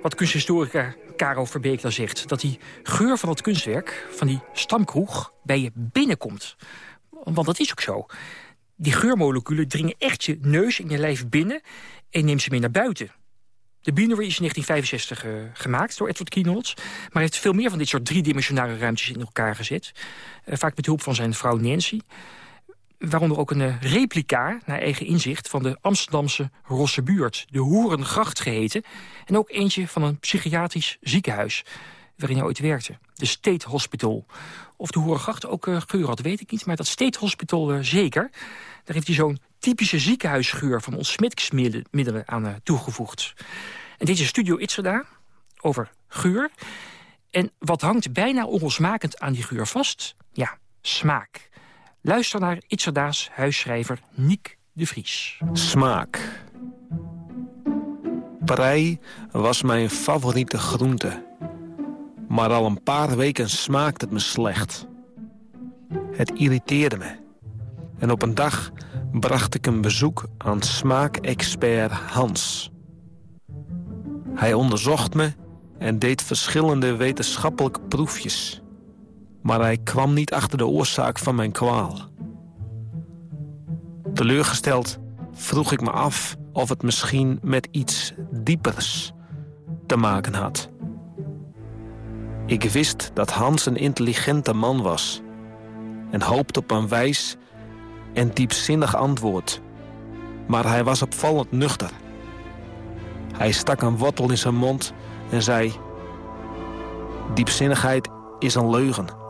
Wat kunsthistorica Caro Verbeek dan zegt. Dat die geur van het kunstwerk, van die stamkroeg, bij je binnenkomt. Want dat is ook zo. Die geurmoleculen dringen echt je neus en je lijf binnen... en neemt ze mee naar buiten. De Beanery is in 1965 uh, gemaakt door Edward Kienholz... maar heeft veel meer van dit soort driedimensionale ruimtes in elkaar gezet. Uh, vaak met hulp van zijn vrouw Nancy... Waaronder ook een eh, replica, naar eigen inzicht, van de Amsterdamse Rosse buurt. De Hoerengracht geheten. En ook eentje van een psychiatrisch ziekenhuis waarin hij ooit werkte. De State Hospital. Of de Hoerengracht ook uh, geur had, weet ik niet. Maar dat State Hospital uh, zeker. Daar heeft hij zo'n typische ziekenhuisgeur van ontsmettingsmiddelen aan toegevoegd. En deze Studio Itzerda over geur. En wat hangt bijna onlosmakend aan die geur vast? Ja, smaak. Luister naar Itzerda's huisschrijver Niek de Vries. Smaak. Prei was mijn favoriete groente. Maar al een paar weken smaakt het me slecht. Het irriteerde me. En op een dag bracht ik een bezoek aan smaakexpert Hans. Hij onderzocht me en deed verschillende wetenschappelijke proefjes maar hij kwam niet achter de oorzaak van mijn kwaal. Teleurgesteld vroeg ik me af of het misschien met iets diepers te maken had. Ik wist dat Hans een intelligente man was... en hoopte op een wijs en diepzinnig antwoord. Maar hij was opvallend nuchter. Hij stak een wortel in zijn mond en zei... Diepzinnigheid is een leugen.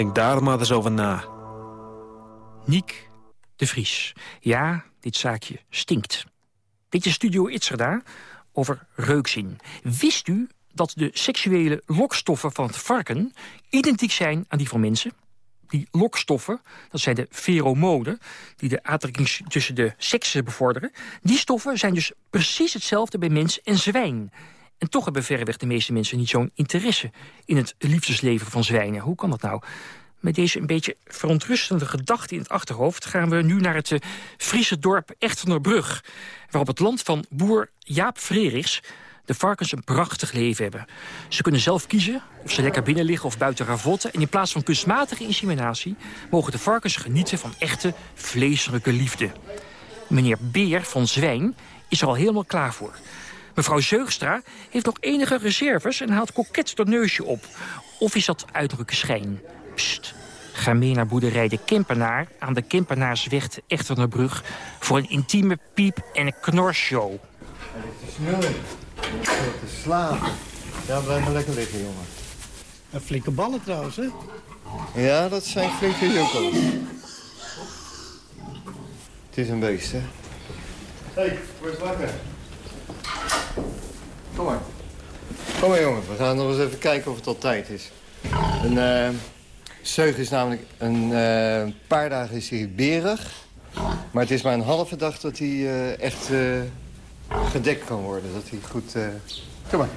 Denk daar maar eens over na. Niek de Vries. Ja, dit zaakje stinkt. Dit is Studio Itzerda over reukzin. Wist u dat de seksuele lokstoffen van het varken... identiek zijn aan die van mensen? Die lokstoffen, dat zijn de pheromonen... die de aantrekking tussen de seksen bevorderen. Die stoffen zijn dus precies hetzelfde bij mens en zwijn. En toch hebben verreweg de meeste mensen niet zo'n interesse... in het liefdesleven van zwijnen. Hoe kan dat nou? Met deze een beetje verontrustende gedachte in het achterhoofd... gaan we nu naar het uh, Friese dorp Echternerbrug... waar op het land van boer Jaap Frerichs de varkens een prachtig leven hebben. Ze kunnen zelf kiezen of ze lekker binnen liggen of buiten ravotten... en in plaats van kunstmatige inseminatie... mogen de varkens genieten van echte vleeselijke liefde. Meneer Beer van Zwijn is er al helemaal klaar voor... Mevrouw Zeugstra heeft nog enige reserves en haalt koket dat neusje op. Of is dat uiterlijke schijn? Pst, ga mee naar boerderij De Kempenaar aan de Kempenaarsweg Echternerbrug... voor een intieme piep- en knorshow. Snel, te slapen. Ja, blijf maar lekker liggen, jongen. En flinke ballen trouwens, hè? Ja, dat zijn flinke jokkels. Het is een beest, hè? Hé, hey, word wakker. Kom maar. Kom maar, jongen. We gaan nog eens even kijken of het al tijd is. Een uh, zeug is namelijk een uh, paar dagen is hij berig. Maar het is maar een halve dag dat hij uh, echt gedekt kan worden. Dat hij goed... Kom maar.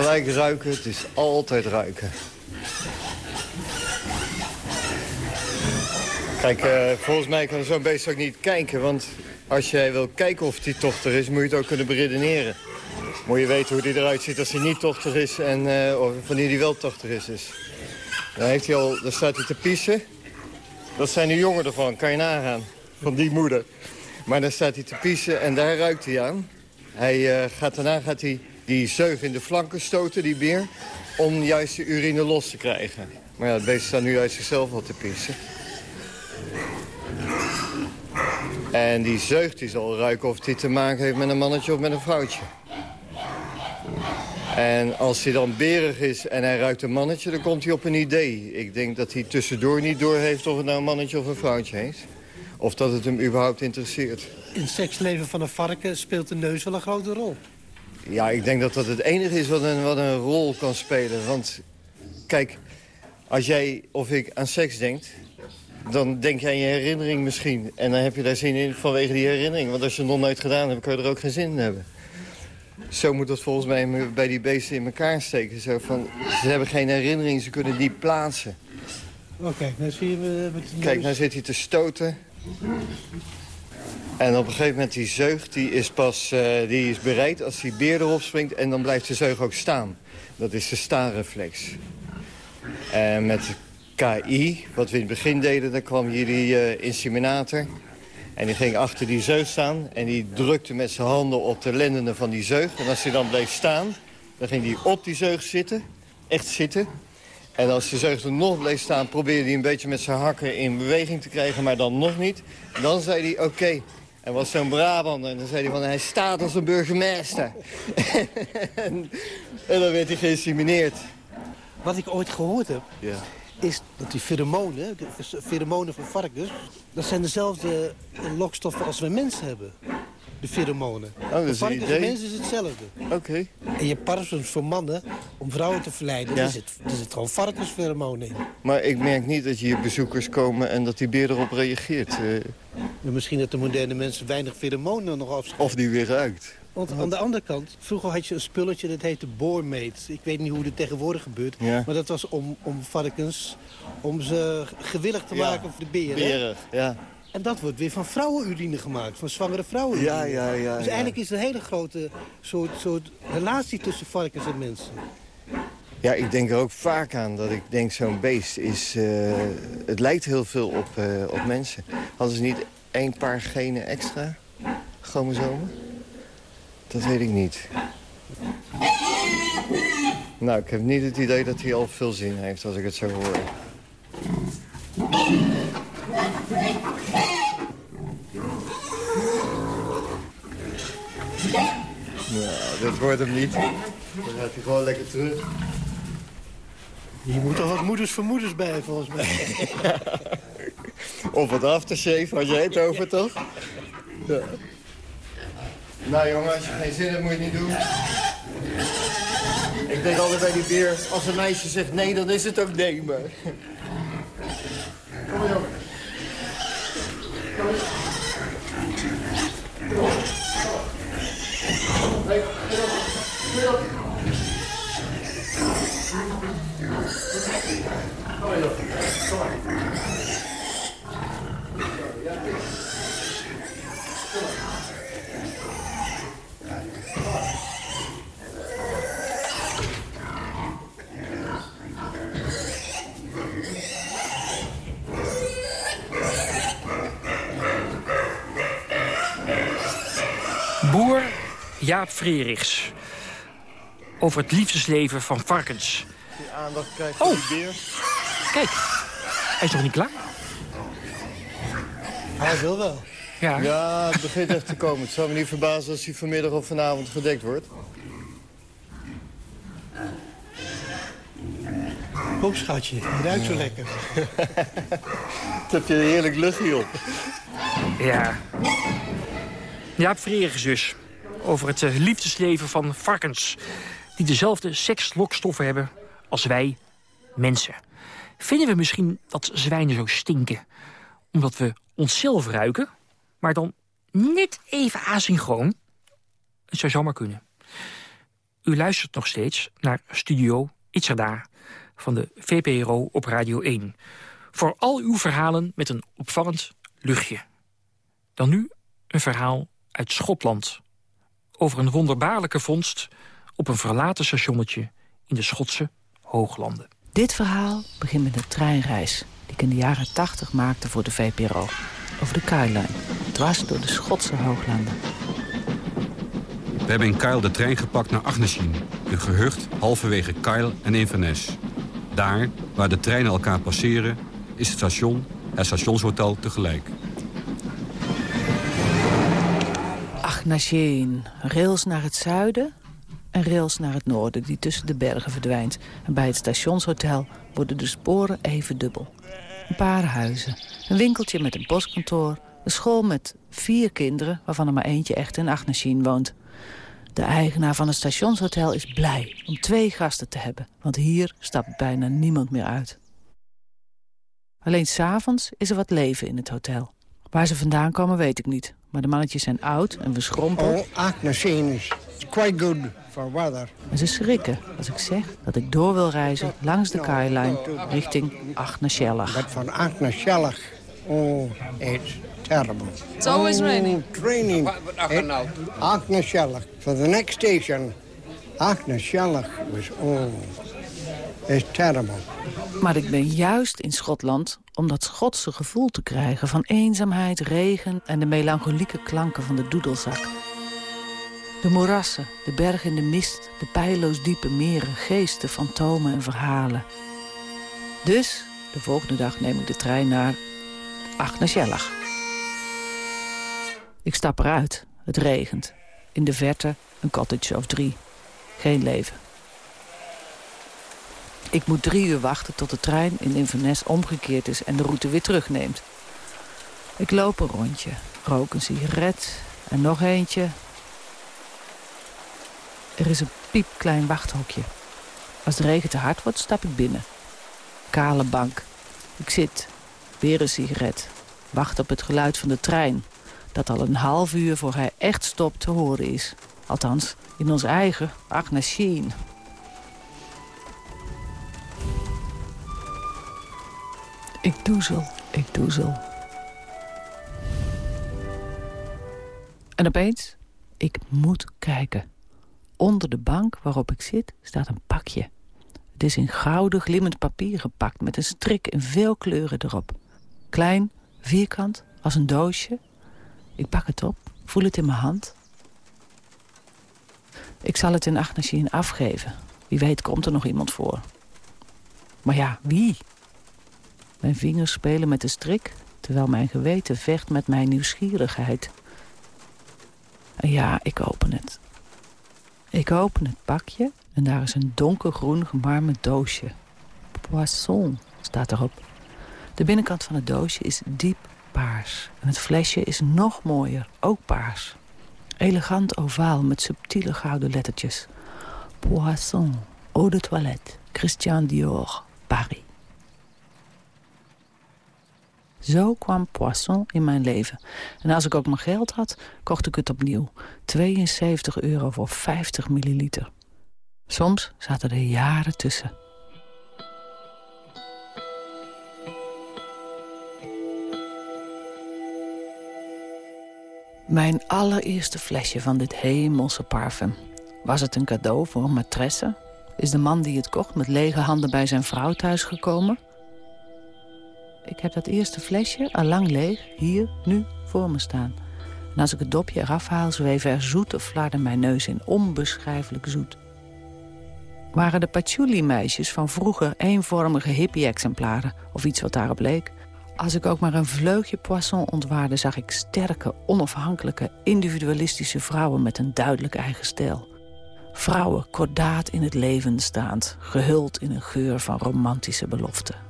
Gelijk ruiken, het is altijd ruiken. Kijk, uh, volgens mij kan zo'n beest ook niet kijken. Want als jij wil kijken of die tochter is, moet je het ook kunnen beredeneren. Moet je weten hoe die eruit ziet als hij niet tochter is en uh, of wanneer hij wel tochter is. Dus. Dan, heeft hij al, dan staat hij te piezen. Dat zijn de jongen ervan, kan je nagaan. Van die moeder. Maar dan staat hij te piezen en daar ruikt hij aan. Hij, uh, gaat, daarna gaat hij die zeug in de flanken stoten, die beer... om juist de urine los te krijgen. Maar ja, het beest staat nu uit zichzelf al te pissen. En die zeug die zal ruiken of hij te maken heeft met een mannetje of met een vrouwtje. En als hij dan berig is en hij ruikt een mannetje, dan komt hij op een idee. Ik denk dat hij tussendoor niet doorheeft of het nou een mannetje of een vrouwtje heeft. Of dat het hem überhaupt interesseert. In het seksleven van een varken speelt de neus wel een grote rol. Ja, ik denk dat dat het enige is wat een, wat een rol kan spelen. Want kijk, als jij of ik aan seks denkt... dan denk je aan je herinnering misschien. En dan heb je daar zin in vanwege die herinnering. Want als je het nog nooit gedaan hebt, kan je er ook geen zin in hebben. Zo moet dat volgens mij bij die beesten in elkaar steken. Zo van, ze hebben geen herinnering, ze kunnen die plaatsen. Oké, okay, dan zie je met de Kijk, nou zit hij te stoten. En op een gegeven moment die zeug die is pas uh, die is bereid als die beer erop springt. En dan blijft de zeug ook staan. Dat is de staanreflex. En met KI, wat we in het begin deden, dan kwam hier die uh, inseminator. En die ging achter die zeug staan en die drukte met zijn handen op de lendenen van die zeug. En als hij dan bleef staan, dan ging hij op die zeug zitten, echt zitten. En als de zeug er nog bleef staan, probeerde hij een beetje met zijn hakken in beweging te krijgen, maar dan nog niet. Dan zei hij, oké. En was zo'n Brabander. En dan zei hij van, hij staat als een burgemeester. en, en, dan werd hij geïnsemineerd. Wat ik ooit gehoord heb, ja. is dat die pheromonen, de pheromonen van varkens... dat zijn dezelfde lokstoffen als we mensen hebben. De pheromonen. Oh, dat is voor varkens en mensen is hetzelfde. Oké. Okay. En je parfums voor mannen, om vrouwen te verleiden, Ja. er, zit, er zit gewoon varkenspheromonen in. Maar ik merk niet dat hier bezoekers komen en dat die beer erop reageert. eh, misschien dat de moderne mensen weinig pheromonen nog afscheiden. of die weer ruikt. Want aan de andere kant, vroeger had je een spulletje dat heette boormeet. Ik weet niet hoe dit tegenwoordig gebeurt. Ja. Maar dat was om, om varkens, om ze gewillig te Ja, maken voor de beren. Berig, ja. En dat wordt weer van vrouwenurine gemaakt, van zwangere vrouwenurine. Ja, ja, ja, Dus ja. eigenlijk is er een hele grote soort, soort relatie tussen varkens en mensen. Ja, ik denk er ook vaak aan dat ik denk zo'n beest is... eh, het lijkt heel veel op, eh, op mensen. Hadden ze niet één paar genen extra? Chromosomen? Dat weet ik niet. Nou, ik heb niet het idee dat hij al veel zin heeft als ik het zo hoor. Nou, dit wordt hem niet. Dan gaat hij gewoon lekker terug. Hier moet toch wat moeders voor moeders bij, volgens mij. Of wat aftershave, had jij het over, toch? Nou jongen, als je geen zin hebt, moet je het niet doen. Ik denk altijd bij die beer, als een meisje zegt nee, dan is het ook nee, maar... Kom maar jongen. Kom maar. Kom. Nee, kom op. Kom maar. Kom maar. Boer Jaap Frerichs. over het liefdesleven van varkens. Die aandacht krijgt Oh. die beer. Kijk, hij is nog niet klaar. Hij wil wel. Ja. ja, het begint echt te komen. Het zou me niet verbazen als hij vanmiddag of vanavond gedekt wordt. Kom schatje, je ruikt zo lekker. Het heb je een heerlijk luchtje op. Ja. Jaap Vererigen dus. Over het eh, liefdesleven van varkens. Die dezelfde sekslokstoffen hebben als wij mensen. Vinden we misschien dat zwijnen zo stinken? Omdat we onszelf ruiken, maar dan net even asynchroon? Het zou zomaar kunnen. U luistert nog steeds naar Studio Itzerda van de VPRO op Radio 1. Voor al uw verhalen met een opvallend luchtje. Dan nu een verhaal uit Schotland. Over een wonderbaarlijke vondst op een verlaten stationnetje in de Schotse Hooglanden. Dit verhaal begint met een treinreis die ik in de jaren 80 maakte voor de VPRO. Over de Kyle-lijn, dwars door de Schotse Hooglanden. We hebben in Kyle de trein gepakt naar Agnesien. Een gehucht halverwege Kyle en Inverness. Daar, waar de treinen elkaar passeren, is het station en stationshotel tegelijk. Agnesien, rails naar het zuiden en rails naar het noorden... die tussen de bergen verdwijnt. En bij het stationshotel worden de sporen even dubbel. Een paar huizen, een winkeltje met een postkantoor... een school met vier kinderen, waarvan er maar eentje echt in Agnesien woont. De eigenaar van het stationshotel is blij om twee gasten te hebben... want hier stapt bijna niemand meer uit. Alleen s'avonds is er wat leven in het hotel. Waar ze vandaan komen weet ik niet. Maar de mannetjes zijn oud en verschrompeld. Oh, Agnesine is quite good for weather. En ze schrikken als ik zeg dat ik door wil reizen langs de Kaailijn richting Agneschellag. But for Agneschellag, oh, it's terrible. It's always oh, raining. It's raining. Happened now? Agneschellag. For the next station, Agneschellag was, oh, it's terrible. Maar ik ben juist in Schotland om dat Schotse gevoel te krijgen... van eenzaamheid, regen en de melancholieke klanken van de doedelzak. De moerassen, de bergen in de mist, de pijloos diepe meren... geesten, fantomen en verhalen. Dus, de volgende dag neem ik de trein naar Agneschellag. Ik stap eruit. Het regent. In de verte een cottage of drie. Geen leven. Ik moet drie uur wachten tot de trein in Inverness omgekeerd is... en de route weer terugneemt. Ik loop een rondje, rook een sigaret en nog eentje. Er is een piepklein wachthokje. Als de regen te hard wordt, stap ik binnen. Kale bank. Ik zit, weer een sigaret. Wacht op het geluid van de trein... dat al een half uur voor hij echt stopt te horen is. Althans, in ons eigen Agnesien. Ik doezel, ik doezel. En opeens, ik moet kijken. Onder de bank waarop ik zit staat een pakje. Het is in gouden glimmend papier gepakt met een strik in veel kleuren erop. Klein, vierkant, als een doosje. Ik pak het op, voel het in mijn hand. Ik zal het in Agnesien afgeven. Wie weet komt er nog iemand voor. Maar ja, wie? Mijn vingers spelen met de strik, terwijl mijn geweten vecht met mijn nieuwsgierigheid. En ja, ik open het. Ik open het pakje en daar is een donkergroen gemarmerd doosje. Poisson staat erop. De binnenkant van het doosje is diep paars. En het flesje is nog mooier, ook paars. Elegant ovaal met subtiele gouden lettertjes. Poisson, eau de toilette, Christian Dior, Paris. Zo kwam Poisson in mijn leven. En als ik ook maar geld had, kocht ik het opnieuw. 72 euro voor 50 milliliter. Soms zaten er jaren tussen. Mijn allereerste flesje van dit hemelse parfum. Was het een cadeau voor een matresse? Is de man die het kocht met lege handen bij zijn vrouw thuisgekomen? Ik heb dat eerste flesje, al lang leeg, hier, nu, voor me staan. En als ik het dopje eraf haal, zweven er zoete flarden mijn neus in. Onbeschrijfelijk zoet. Waren de patchouli-meisjes van vroeger eenvormige hippie-exemplaren... of iets wat daarop leek? Als ik ook maar een vleugje poisson ontwaarde... zag ik sterke, onafhankelijke, individualistische vrouwen... met een duidelijk eigen stijl. Vrouwen kordaat in het leven staand... gehuld in een geur van romantische beloften.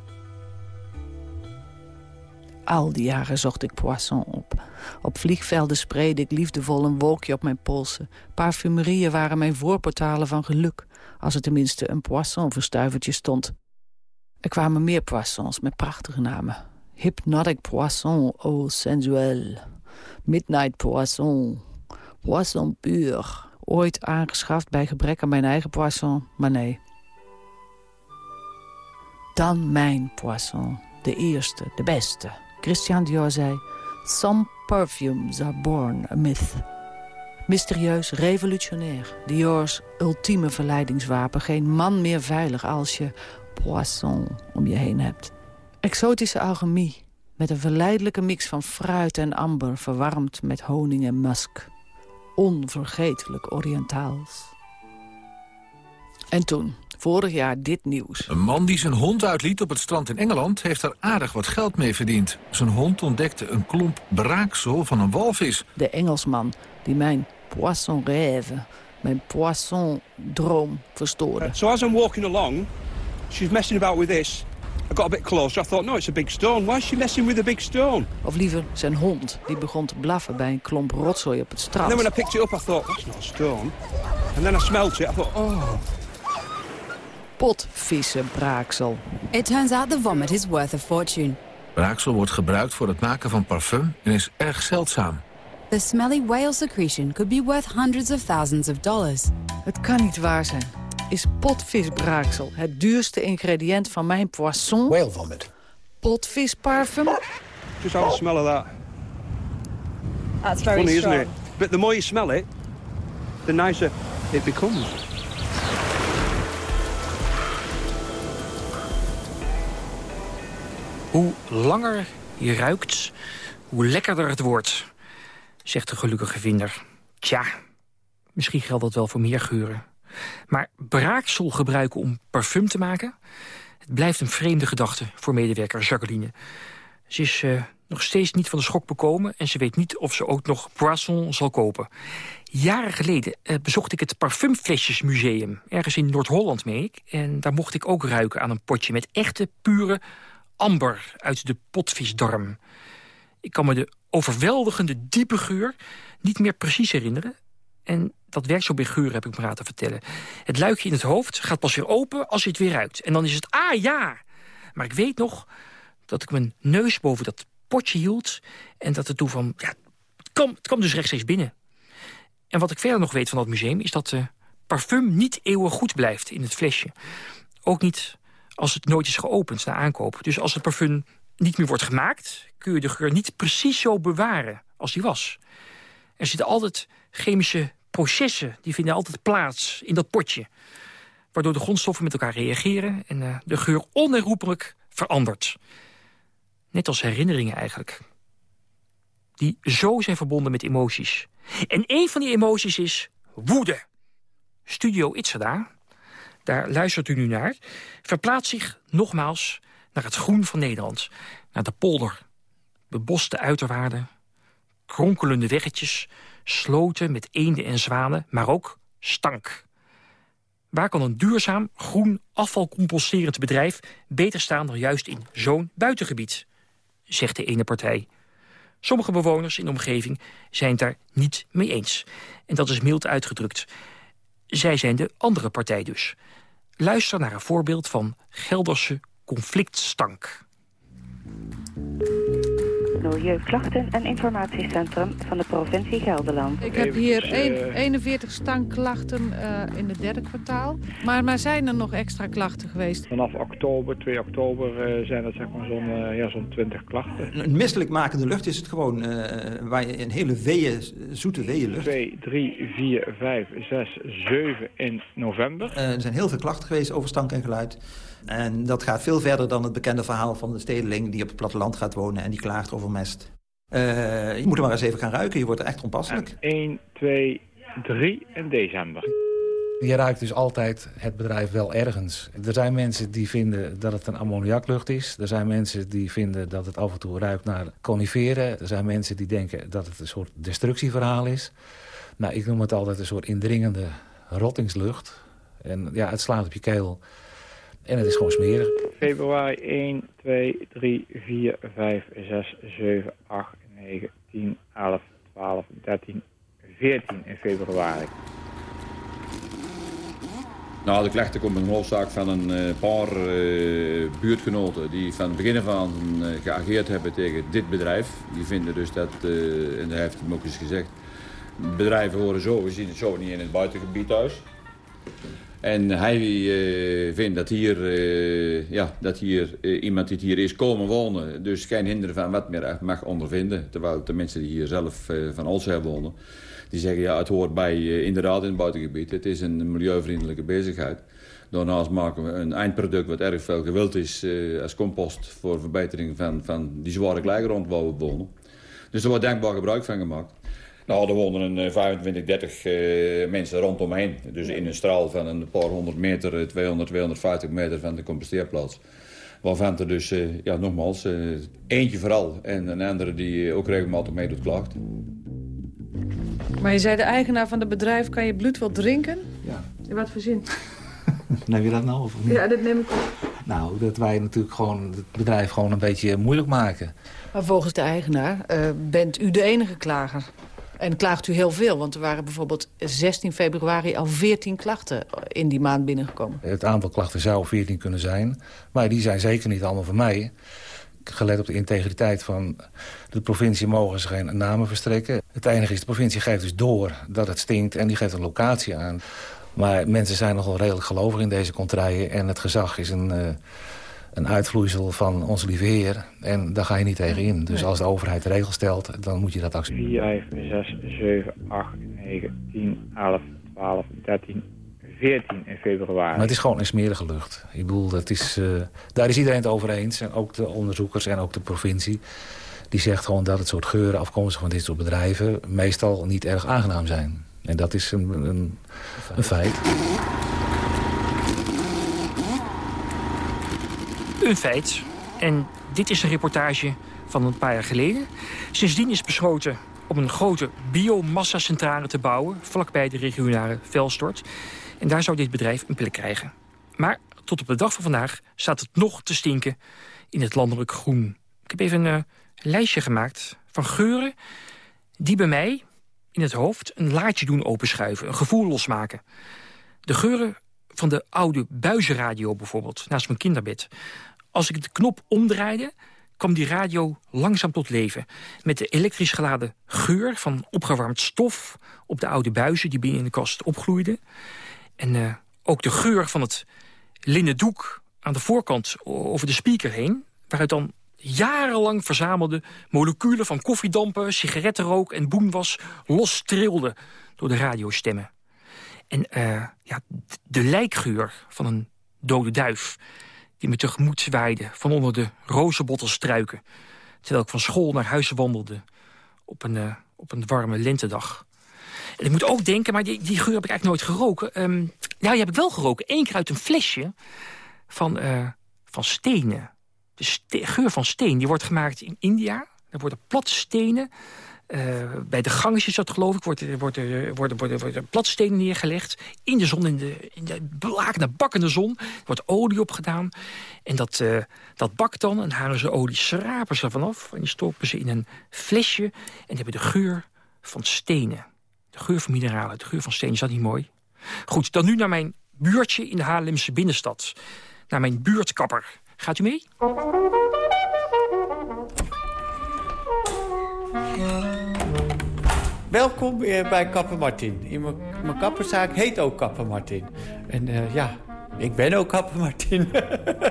Al die jaren zocht ik poisson op. Op vliegvelden spreidde ik liefdevol een wolkje op mijn polsen. Parfumerieën waren mijn voorportalen van geluk. Als er tenminste een poisson-verstuivertje stond. Er kwamen meer poissons met prachtige namen. Hypnotic poisson, oh sensuel. Midnight poisson. Poisson pur. Ooit aangeschaft bij gebrek aan mijn eigen poisson, maar nee. Dan mijn poisson. De eerste, de beste. Christian Dior zei... Some perfumes are born a myth. Mysterieus, revolutionair. Dior's ultieme verleidingswapen. Geen man meer veilig als je poisson om je heen hebt. Exotische alchemie. Met een verleidelijke mix van fruit en amber... verwarmd met honing en musk. Onvergetelijk Oriëntaals. En toen, vorig jaar dit nieuws. Een man die zijn hond uitliet op het strand in Engeland... heeft er aardig wat geld mee verdiend. Zijn hond ontdekte een klomp braaksel van een walvis. De Engelsman die mijn poisson rêve, mijn poisson droom verstoorde. So as I'm walking along, she's messing about with this. I got a bit closer. I thought, no, it's a big stone. Why is she messing with a big stone? Of liever zijn hond, die begon te blaffen bij een klomp rotzooi op het strand. And then when I picked it up, I thought, that's not a stone. And then I smelt it. I thought, oh. Potvissenbraaksel. It turns out the vomit is worth a fortune. Braaksel wordt gebruikt voor het maken van parfum en is erg zeldzaam. The smelly whale secretion could be worth hundreds of thousands of dollars. Het kan niet waar zijn. Is potvisbraaksel het duurste ingrediënt van mijn poisson? Whale vomit. Potvisparfum? Just have a smell of that. That's very Funny, strong. isn't it? But the more you smell it, the nicer it becomes. Hoe langer je ruikt, hoe lekkerder het wordt, zegt de gelukkige vinder. Tja, misschien geldt dat wel voor meer geuren. Maar braaksel gebruiken om parfum te maken... het blijft een vreemde gedachte voor medewerker Jacqueline. Ze is eh, nog steeds niet van de schok bekomen... en ze weet niet of ze ook nog poisson zal kopen. Jaren geleden eh, bezocht ik het Parfumflesjesmuseum... ergens in Noord-Holland, meen ik. En daar mocht ik ook ruiken aan een potje met echte, pure amber uit de potvisdarm. Ik kan me de overweldigende, diepe geur niet meer precies herinneren. En dat werkt zo bij geur, heb ik me laten vertellen. Het luikje in het hoofd gaat pas weer open als je het weer ruikt. En dan is het, ah ja! Maar ik weet nog dat ik mijn neus boven dat potje hield... en dat het toen van, ja, het kwam, het dus rechtstreeks binnen. En wat ik verder nog weet van dat museum... is dat de parfum niet eeuwig goed blijft in het flesje. Ook niet als het nooit is geopend na aankoop. Dus als het parfum niet meer wordt gemaakt... kun je de geur niet precies zo bewaren als die was. Er zitten altijd chemische processen, die vinden altijd plaats in dat potje. Waardoor de grondstoffen met elkaar reageren... en uh, de geur onherroepelijk verandert. Net als herinneringen eigenlijk. Die zo zijn verbonden met emoties. En een van die emoties is woede. Studio Itzada, daar luistert u nu naar... verplaatst zich nogmaals naar het groen van Nederland. Naar de polder. Beboste uiterwaarden. Kronkelende weggetjes. Sloten met eenden en zwanen. Maar ook stank. Waar kan een duurzaam, groen, afvalcomposterend bedrijf... beter staan dan juist in zo'n buitengebied? Zegt de ene partij. Sommige bewoners in de omgeving zijn het daar niet mee eens. En dat is mild uitgedrukt. Zij zijn de andere partij dus. Luister naar een voorbeeld van Gelderse conflictstank. Milieuklachten en informatiecentrum van de provincie Gelderland. Ik heb hier een, 41 stankklachten uh, in het derde kwartaal. Maar, maar zijn er nog extra klachten geweest? Vanaf oktober, 2 oktober, uh, zijn er zeg maar zo'n uh, ja, zo'n 20 klachten. Een misselijkmakende lucht is het gewoon, waar je een hele weeën, zoete weeënlucht. 2, 3, 4, 5, 6, 7 in november. er zijn heel veel klachten geweest over stank en geluid. En dat gaat veel verder dan het bekende verhaal van de stedeling... die op het platteland gaat wonen en die klaagt over mest. Uh, je moet er maar eens even gaan ruiken, je wordt er echt onpasselijk. En 1, 2, 3 in december. Je ruikt dus altijd het bedrijf wel ergens. Er zijn mensen die vinden dat het een ammoniaklucht is. Er zijn mensen die vinden dat het af en toe ruikt naar coniferen. Er zijn mensen die denken dat het een soort destructieverhaal is. Nou, ik noem het altijd een soort indringende rottingslucht. En ja, het slaat op je keel. En het is gewoon smerig. Februari 1, 2, 3, 4, 5, 6, 7, 8, 9, 10, 11, 12, 13, 14 in februari. Nou, de klachten komen een hoofdzaak van een uh, paar uh, buurtgenoten die van het begin af aan uh, geageerd hebben tegen dit bedrijf. Die vinden dus dat, en hij heeft hem ook eens gezegd, bedrijven horen zo, we zien het zo niet in het buitengebied thuis. En hij vindt dat hier, ja, dat hier iemand die hier is komen wonen, dus geen hinder van wat meer mag ondervinden. Terwijl de mensen die hier zelf van Olsheim wonen, die zeggen ja, het hoort bij inderdaad in het buitengebied. Het is een milieuvriendelijke bezigheid. Daarnaast maken we een eindproduct wat erg veel gewild is als compost voor verbetering van, van die zware kleigrond waar we wonen. Dus er wordt denkbaar gebruik van gemaakt. Nou, er wonen een 25, 30 uh, mensen rondomheen. Dus in een straal van een paar honderd meter, 200, 250 meter van de composteerplaats. Waarvan er dus, uh, ja, nogmaals, uh, eentje vooral en een andere die ook regelmatig meedoet klaagt. Maar je zei de eigenaar van het bedrijf, kan je bloed wel drinken? Ja. In wat voor zin? Neem je dat nou of niet? Ja, dat neem ik op. Nou, dat wij natuurlijk gewoon het bedrijf gewoon een beetje moeilijk maken. Maar volgens de eigenaar uh, bent u de enige klager. En klaagt u heel veel, want er waren bijvoorbeeld 16 februari al 14 klachten in die maand binnengekomen. Het aantal klachten zou 14 kunnen zijn, maar die zijn zeker niet allemaal van mij gelet op de integriteit van de provincie mogen ze geen namen verstrekken. Het enige is, de provincie geeft dus door dat het stinkt en die geeft een locatie aan. Maar mensen zijn nogal redelijk gelovig in deze contraien en het gezag is een, uh, een uitvloeisel van onze lieve heer. En daar ga je niet tegen in. Dus als de overheid de regels stelt, dan moet je dat accepteren. 4, 5, 6, 7, 8, 9, 10, 11, 12, 13, 14 in februari. Maar het is gewoon een smerige lucht. Ik bedoel, dat is, uh, daar is iedereen het over eens. En ook de onderzoekers en ook de provincie. Die zegt gewoon dat het soort geuren afkomstig van dit soort bedrijven... meestal niet erg aangenaam zijn. En dat is een, een, een feit. Een feit. En dit is een reportage van een paar jaar geleden. Sindsdien is besloten om een grote biomassa-centrale te bouwen... vlakbij de regionale velstort. En daar zou dit bedrijf een plek krijgen. Maar tot op de dag van vandaag staat het nog te stinken in het landelijk groen. Ik heb even een uh, lijstje gemaakt van geuren die bij mij in het hoofd een laadje doen openschuiven, een gevoel losmaken. De geuren van de oude buizenradio bijvoorbeeld, naast mijn kinderbed. Als ik de knop omdraaide, kwam die radio langzaam tot leven. Met de elektrisch geladen geur van opgewarmd stof op de oude buizen die binnen in de kast opgloeiden. En uh, ook de geur van het linnen doek aan de voorkant over de speaker heen... waaruit dan jarenlang verzamelde moleculen van koffiedampen, sigarettenrook en boenwas los trilden door de radiostemmen. En uh, ja, de lijkgeur van een dode duif die me tegemoet zwaaide van onder de rozenbottelstruiken... terwijl ik van school naar huis wandelde op een, uh, op een warme lentedag. En ik moet ook denken, maar die, die geur heb ik eigenlijk nooit geroken. Um, nou, die heb ik wel geroken. Eén keer uit een flesje van, uh, van stenen. De geur van steen, die wordt gemaakt in India. Er worden platte stenen... Uh, bij de gangetjes, dat geloof ik, wordt, wordt, worden, worden, worden platstenen neergelegd. In de zon, in de, in de blakende, bakkende zon. Er wordt olie opgedaan. En dat, uh, dat bakt dan. En halen ze olie, schrapen ze vanaf. En die stoppen ze in een flesje. En hebben de geur van stenen. De geur van mineralen, de geur van steen. Is dat niet mooi? Goed, dan nu naar mijn buurtje in de Haarlemse binnenstad. Naar mijn buurtkapper. Gaat u mee? Welkom bij Kapper Martin. In mijn kapperzaak heet ook Kapper Martin. En uh, ja, ik ben ook Kapper Martin.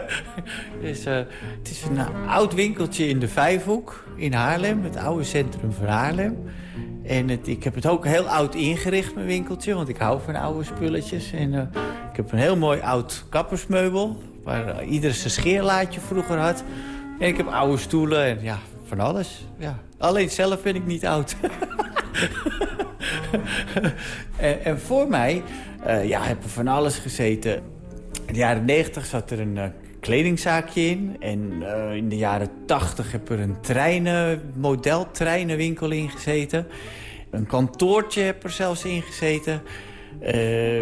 dus, uh, het is een oud winkeltje in de Vijfhoek in Haarlem. Het oude centrum van Haarlem. En ik heb het ook heel oud ingericht, mijn winkeltje. Want ik hou van oude spulletjes. En ik heb een heel mooi oud kappersmeubel. Waar ieder zijn scheerlaadje vroeger had. En ik heb oude stoelen en ja, van alles. Ja. Alleen zelf ben ik niet oud. en, en, voor mij Uh, ja, heb er van alles gezeten. In de jaren 90 zat er een uh, kledingzaakje in. En uh, in de jaren 80 heb er een treinen, modeltreinenwinkel in gezeten. Een kantoortje heb er zelfs in gezeten.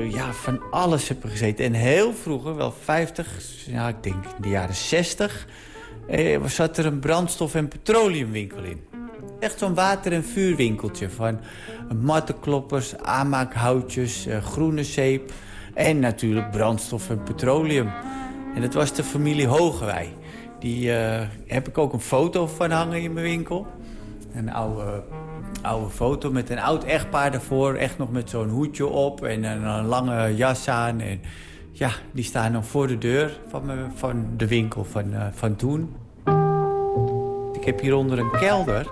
Ja, van alles heb er gezeten. En heel vroeger, wel 50, ja, ik denk in de jaren 60... Uh, zat er een brandstof- en petroleumwinkel in. Echt zo'n water- en vuurwinkeltje van mattenkloppers, aanmaakhoutjes, uh, groene zeep... en natuurlijk brandstof en petroleum. En dat was de familie Hogewij. Die heb ik ook een foto van hangen in mijn winkel. Een oude oude foto met een oud echtpaar ervoor. Echt nog met zo'n hoedje op en een, lange jas aan. En ja, die staan nog voor de deur van, van de winkel van, van toen. Heb hieronder een kelder.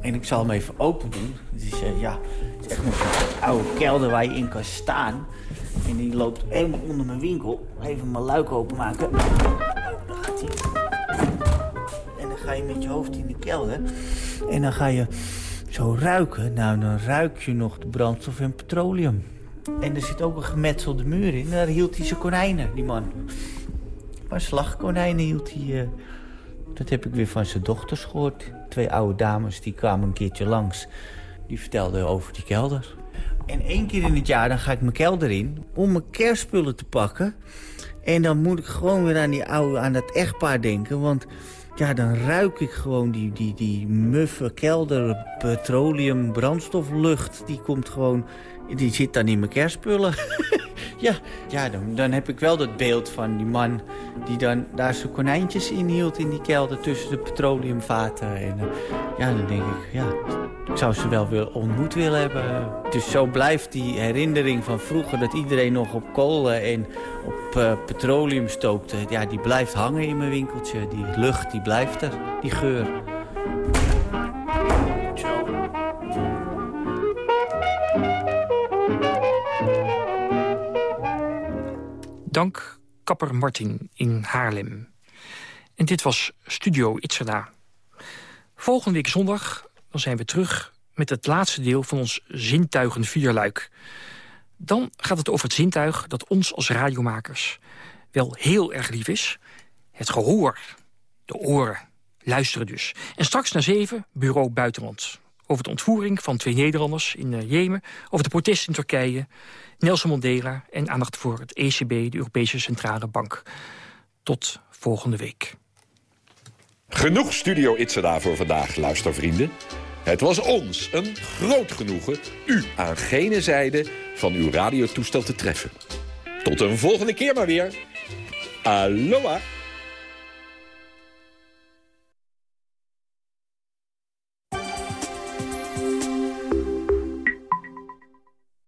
En ik zal hem even open doen. Is, uh, ja, het is echt een oude kelder waar je in kan staan. En die loopt helemaal onder mijn winkel. Even mijn luik openmaken. Oh, daar gaat hij. En dan ga je met je hoofd in de kelder. En dan ga je zo ruiken. Nou, dan ruik je nog de brandstof en petroleum. En er zit ook een gemetselde muur in. Daar hield hij zijn konijnen, die man. Maar slagkonijnen hield hij... Uh... Dat heb ik weer van zijn dochters gehoord. Twee oude dames, die kwamen een keertje langs. Die vertelden over die kelder. En één keer in het jaar dan ga ik mijn kelder in... om mijn kerstspullen te pakken. En dan moet ik gewoon weer aan, die oude, aan dat echtpaar denken. Want ja, dan ruik ik gewoon die, die, die muffe kelder, petroleum, brandstoflucht. Die komt gewoon, die zit dan in mijn kerstspullen. ja, ja dan, dan heb ik wel dat beeld van die man die dan daar zijn konijntjes in hield in die kelder tussen de petroleumvaten. En uh, ja, dan denk ik, ja, ik zou ze wel weer ontmoet willen hebben. Dus zo blijft die herinnering van vroeger dat iedereen nog op kolen en op uh, petroleum stookte. Ja, die blijft hangen in mijn winkeltje. Die lucht, die blijft er. Die geur. Dank kapper Martin in Haarlem. En dit was Studio Itzerda. Volgende week zondag dan zijn we terug met het laatste deel van ons zintuigen vierluik. Dan gaat het over het zintuig dat ons als radiomakers wel heel erg lief is. Het gehoor, de oren, luisteren dus. En straks naar zeven, Bureau Buitenland. Over de ontvoering van twee Nederlanders in uh, Jemen... over de protesten in Turkije, Nelson Mandela... en aandacht voor het ECB, de Europese Centrale Bank. Tot volgende week. Genoeg Studio Itzada voor vandaag, luistervrienden. Het was ons een groot genoegen u aan gene zijde van uw radiotoestel te treffen. Tot een volgende keer maar weer. Aloha!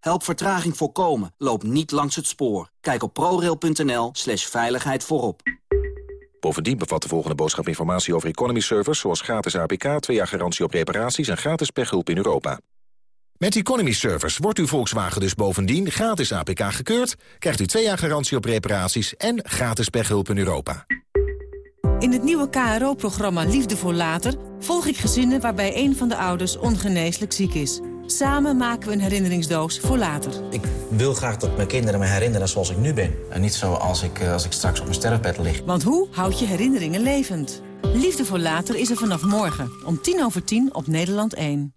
Help vertraging voorkomen. Loop niet langs het spoor. Kijk op prorail.nl slash veiligheid voorop. Bovendien bevat de volgende boodschap informatie over economy servers... zoals gratis APK, 2 jaar garantie op reparaties en gratis pechhulp in Europa. Met Economy Servers wordt uw Volkswagen dus bovendien gratis APK gekeurd... krijgt u 2 jaar garantie op reparaties en gratis pechhulp in Europa. In het nieuwe KRO-programma Liefde voor Later... volg ik gezinnen waarbij een van de ouders ongeneeslijk ziek is. Samen maken we een herinneringsdoos voor later. Ik wil graag dat mijn kinderen me herinneren zoals ik nu ben. En niet zoals ik, als ik straks op mijn sterfbed lig. Want hoe houd je herinneringen levend? Liefde voor Later is er vanaf morgen om tien over tien op Nederland 1.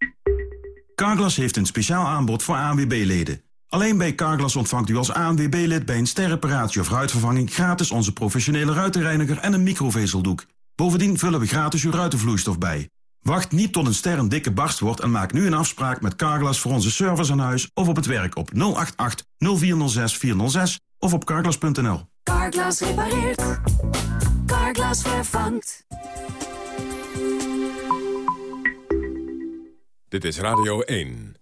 Carglass heeft een speciaal aanbod voor ANWB-leden. Alleen bij Carglass ontvangt u als ANWB-lid bij een sterreparatie of ruitvervanging... gratis onze professionele ruitenreiniger en een microvezeldoek. Bovendien vullen we gratis uw ruitenvloeistof bij. Wacht niet tot een ster een dikke barst wordt en maak nu een afspraak met Carglass voor onze service aan huis of op het werk op 088 0406 406 of op carglass.nl. Carglass repareert. Carglass vervangt. Dit is Radio 1.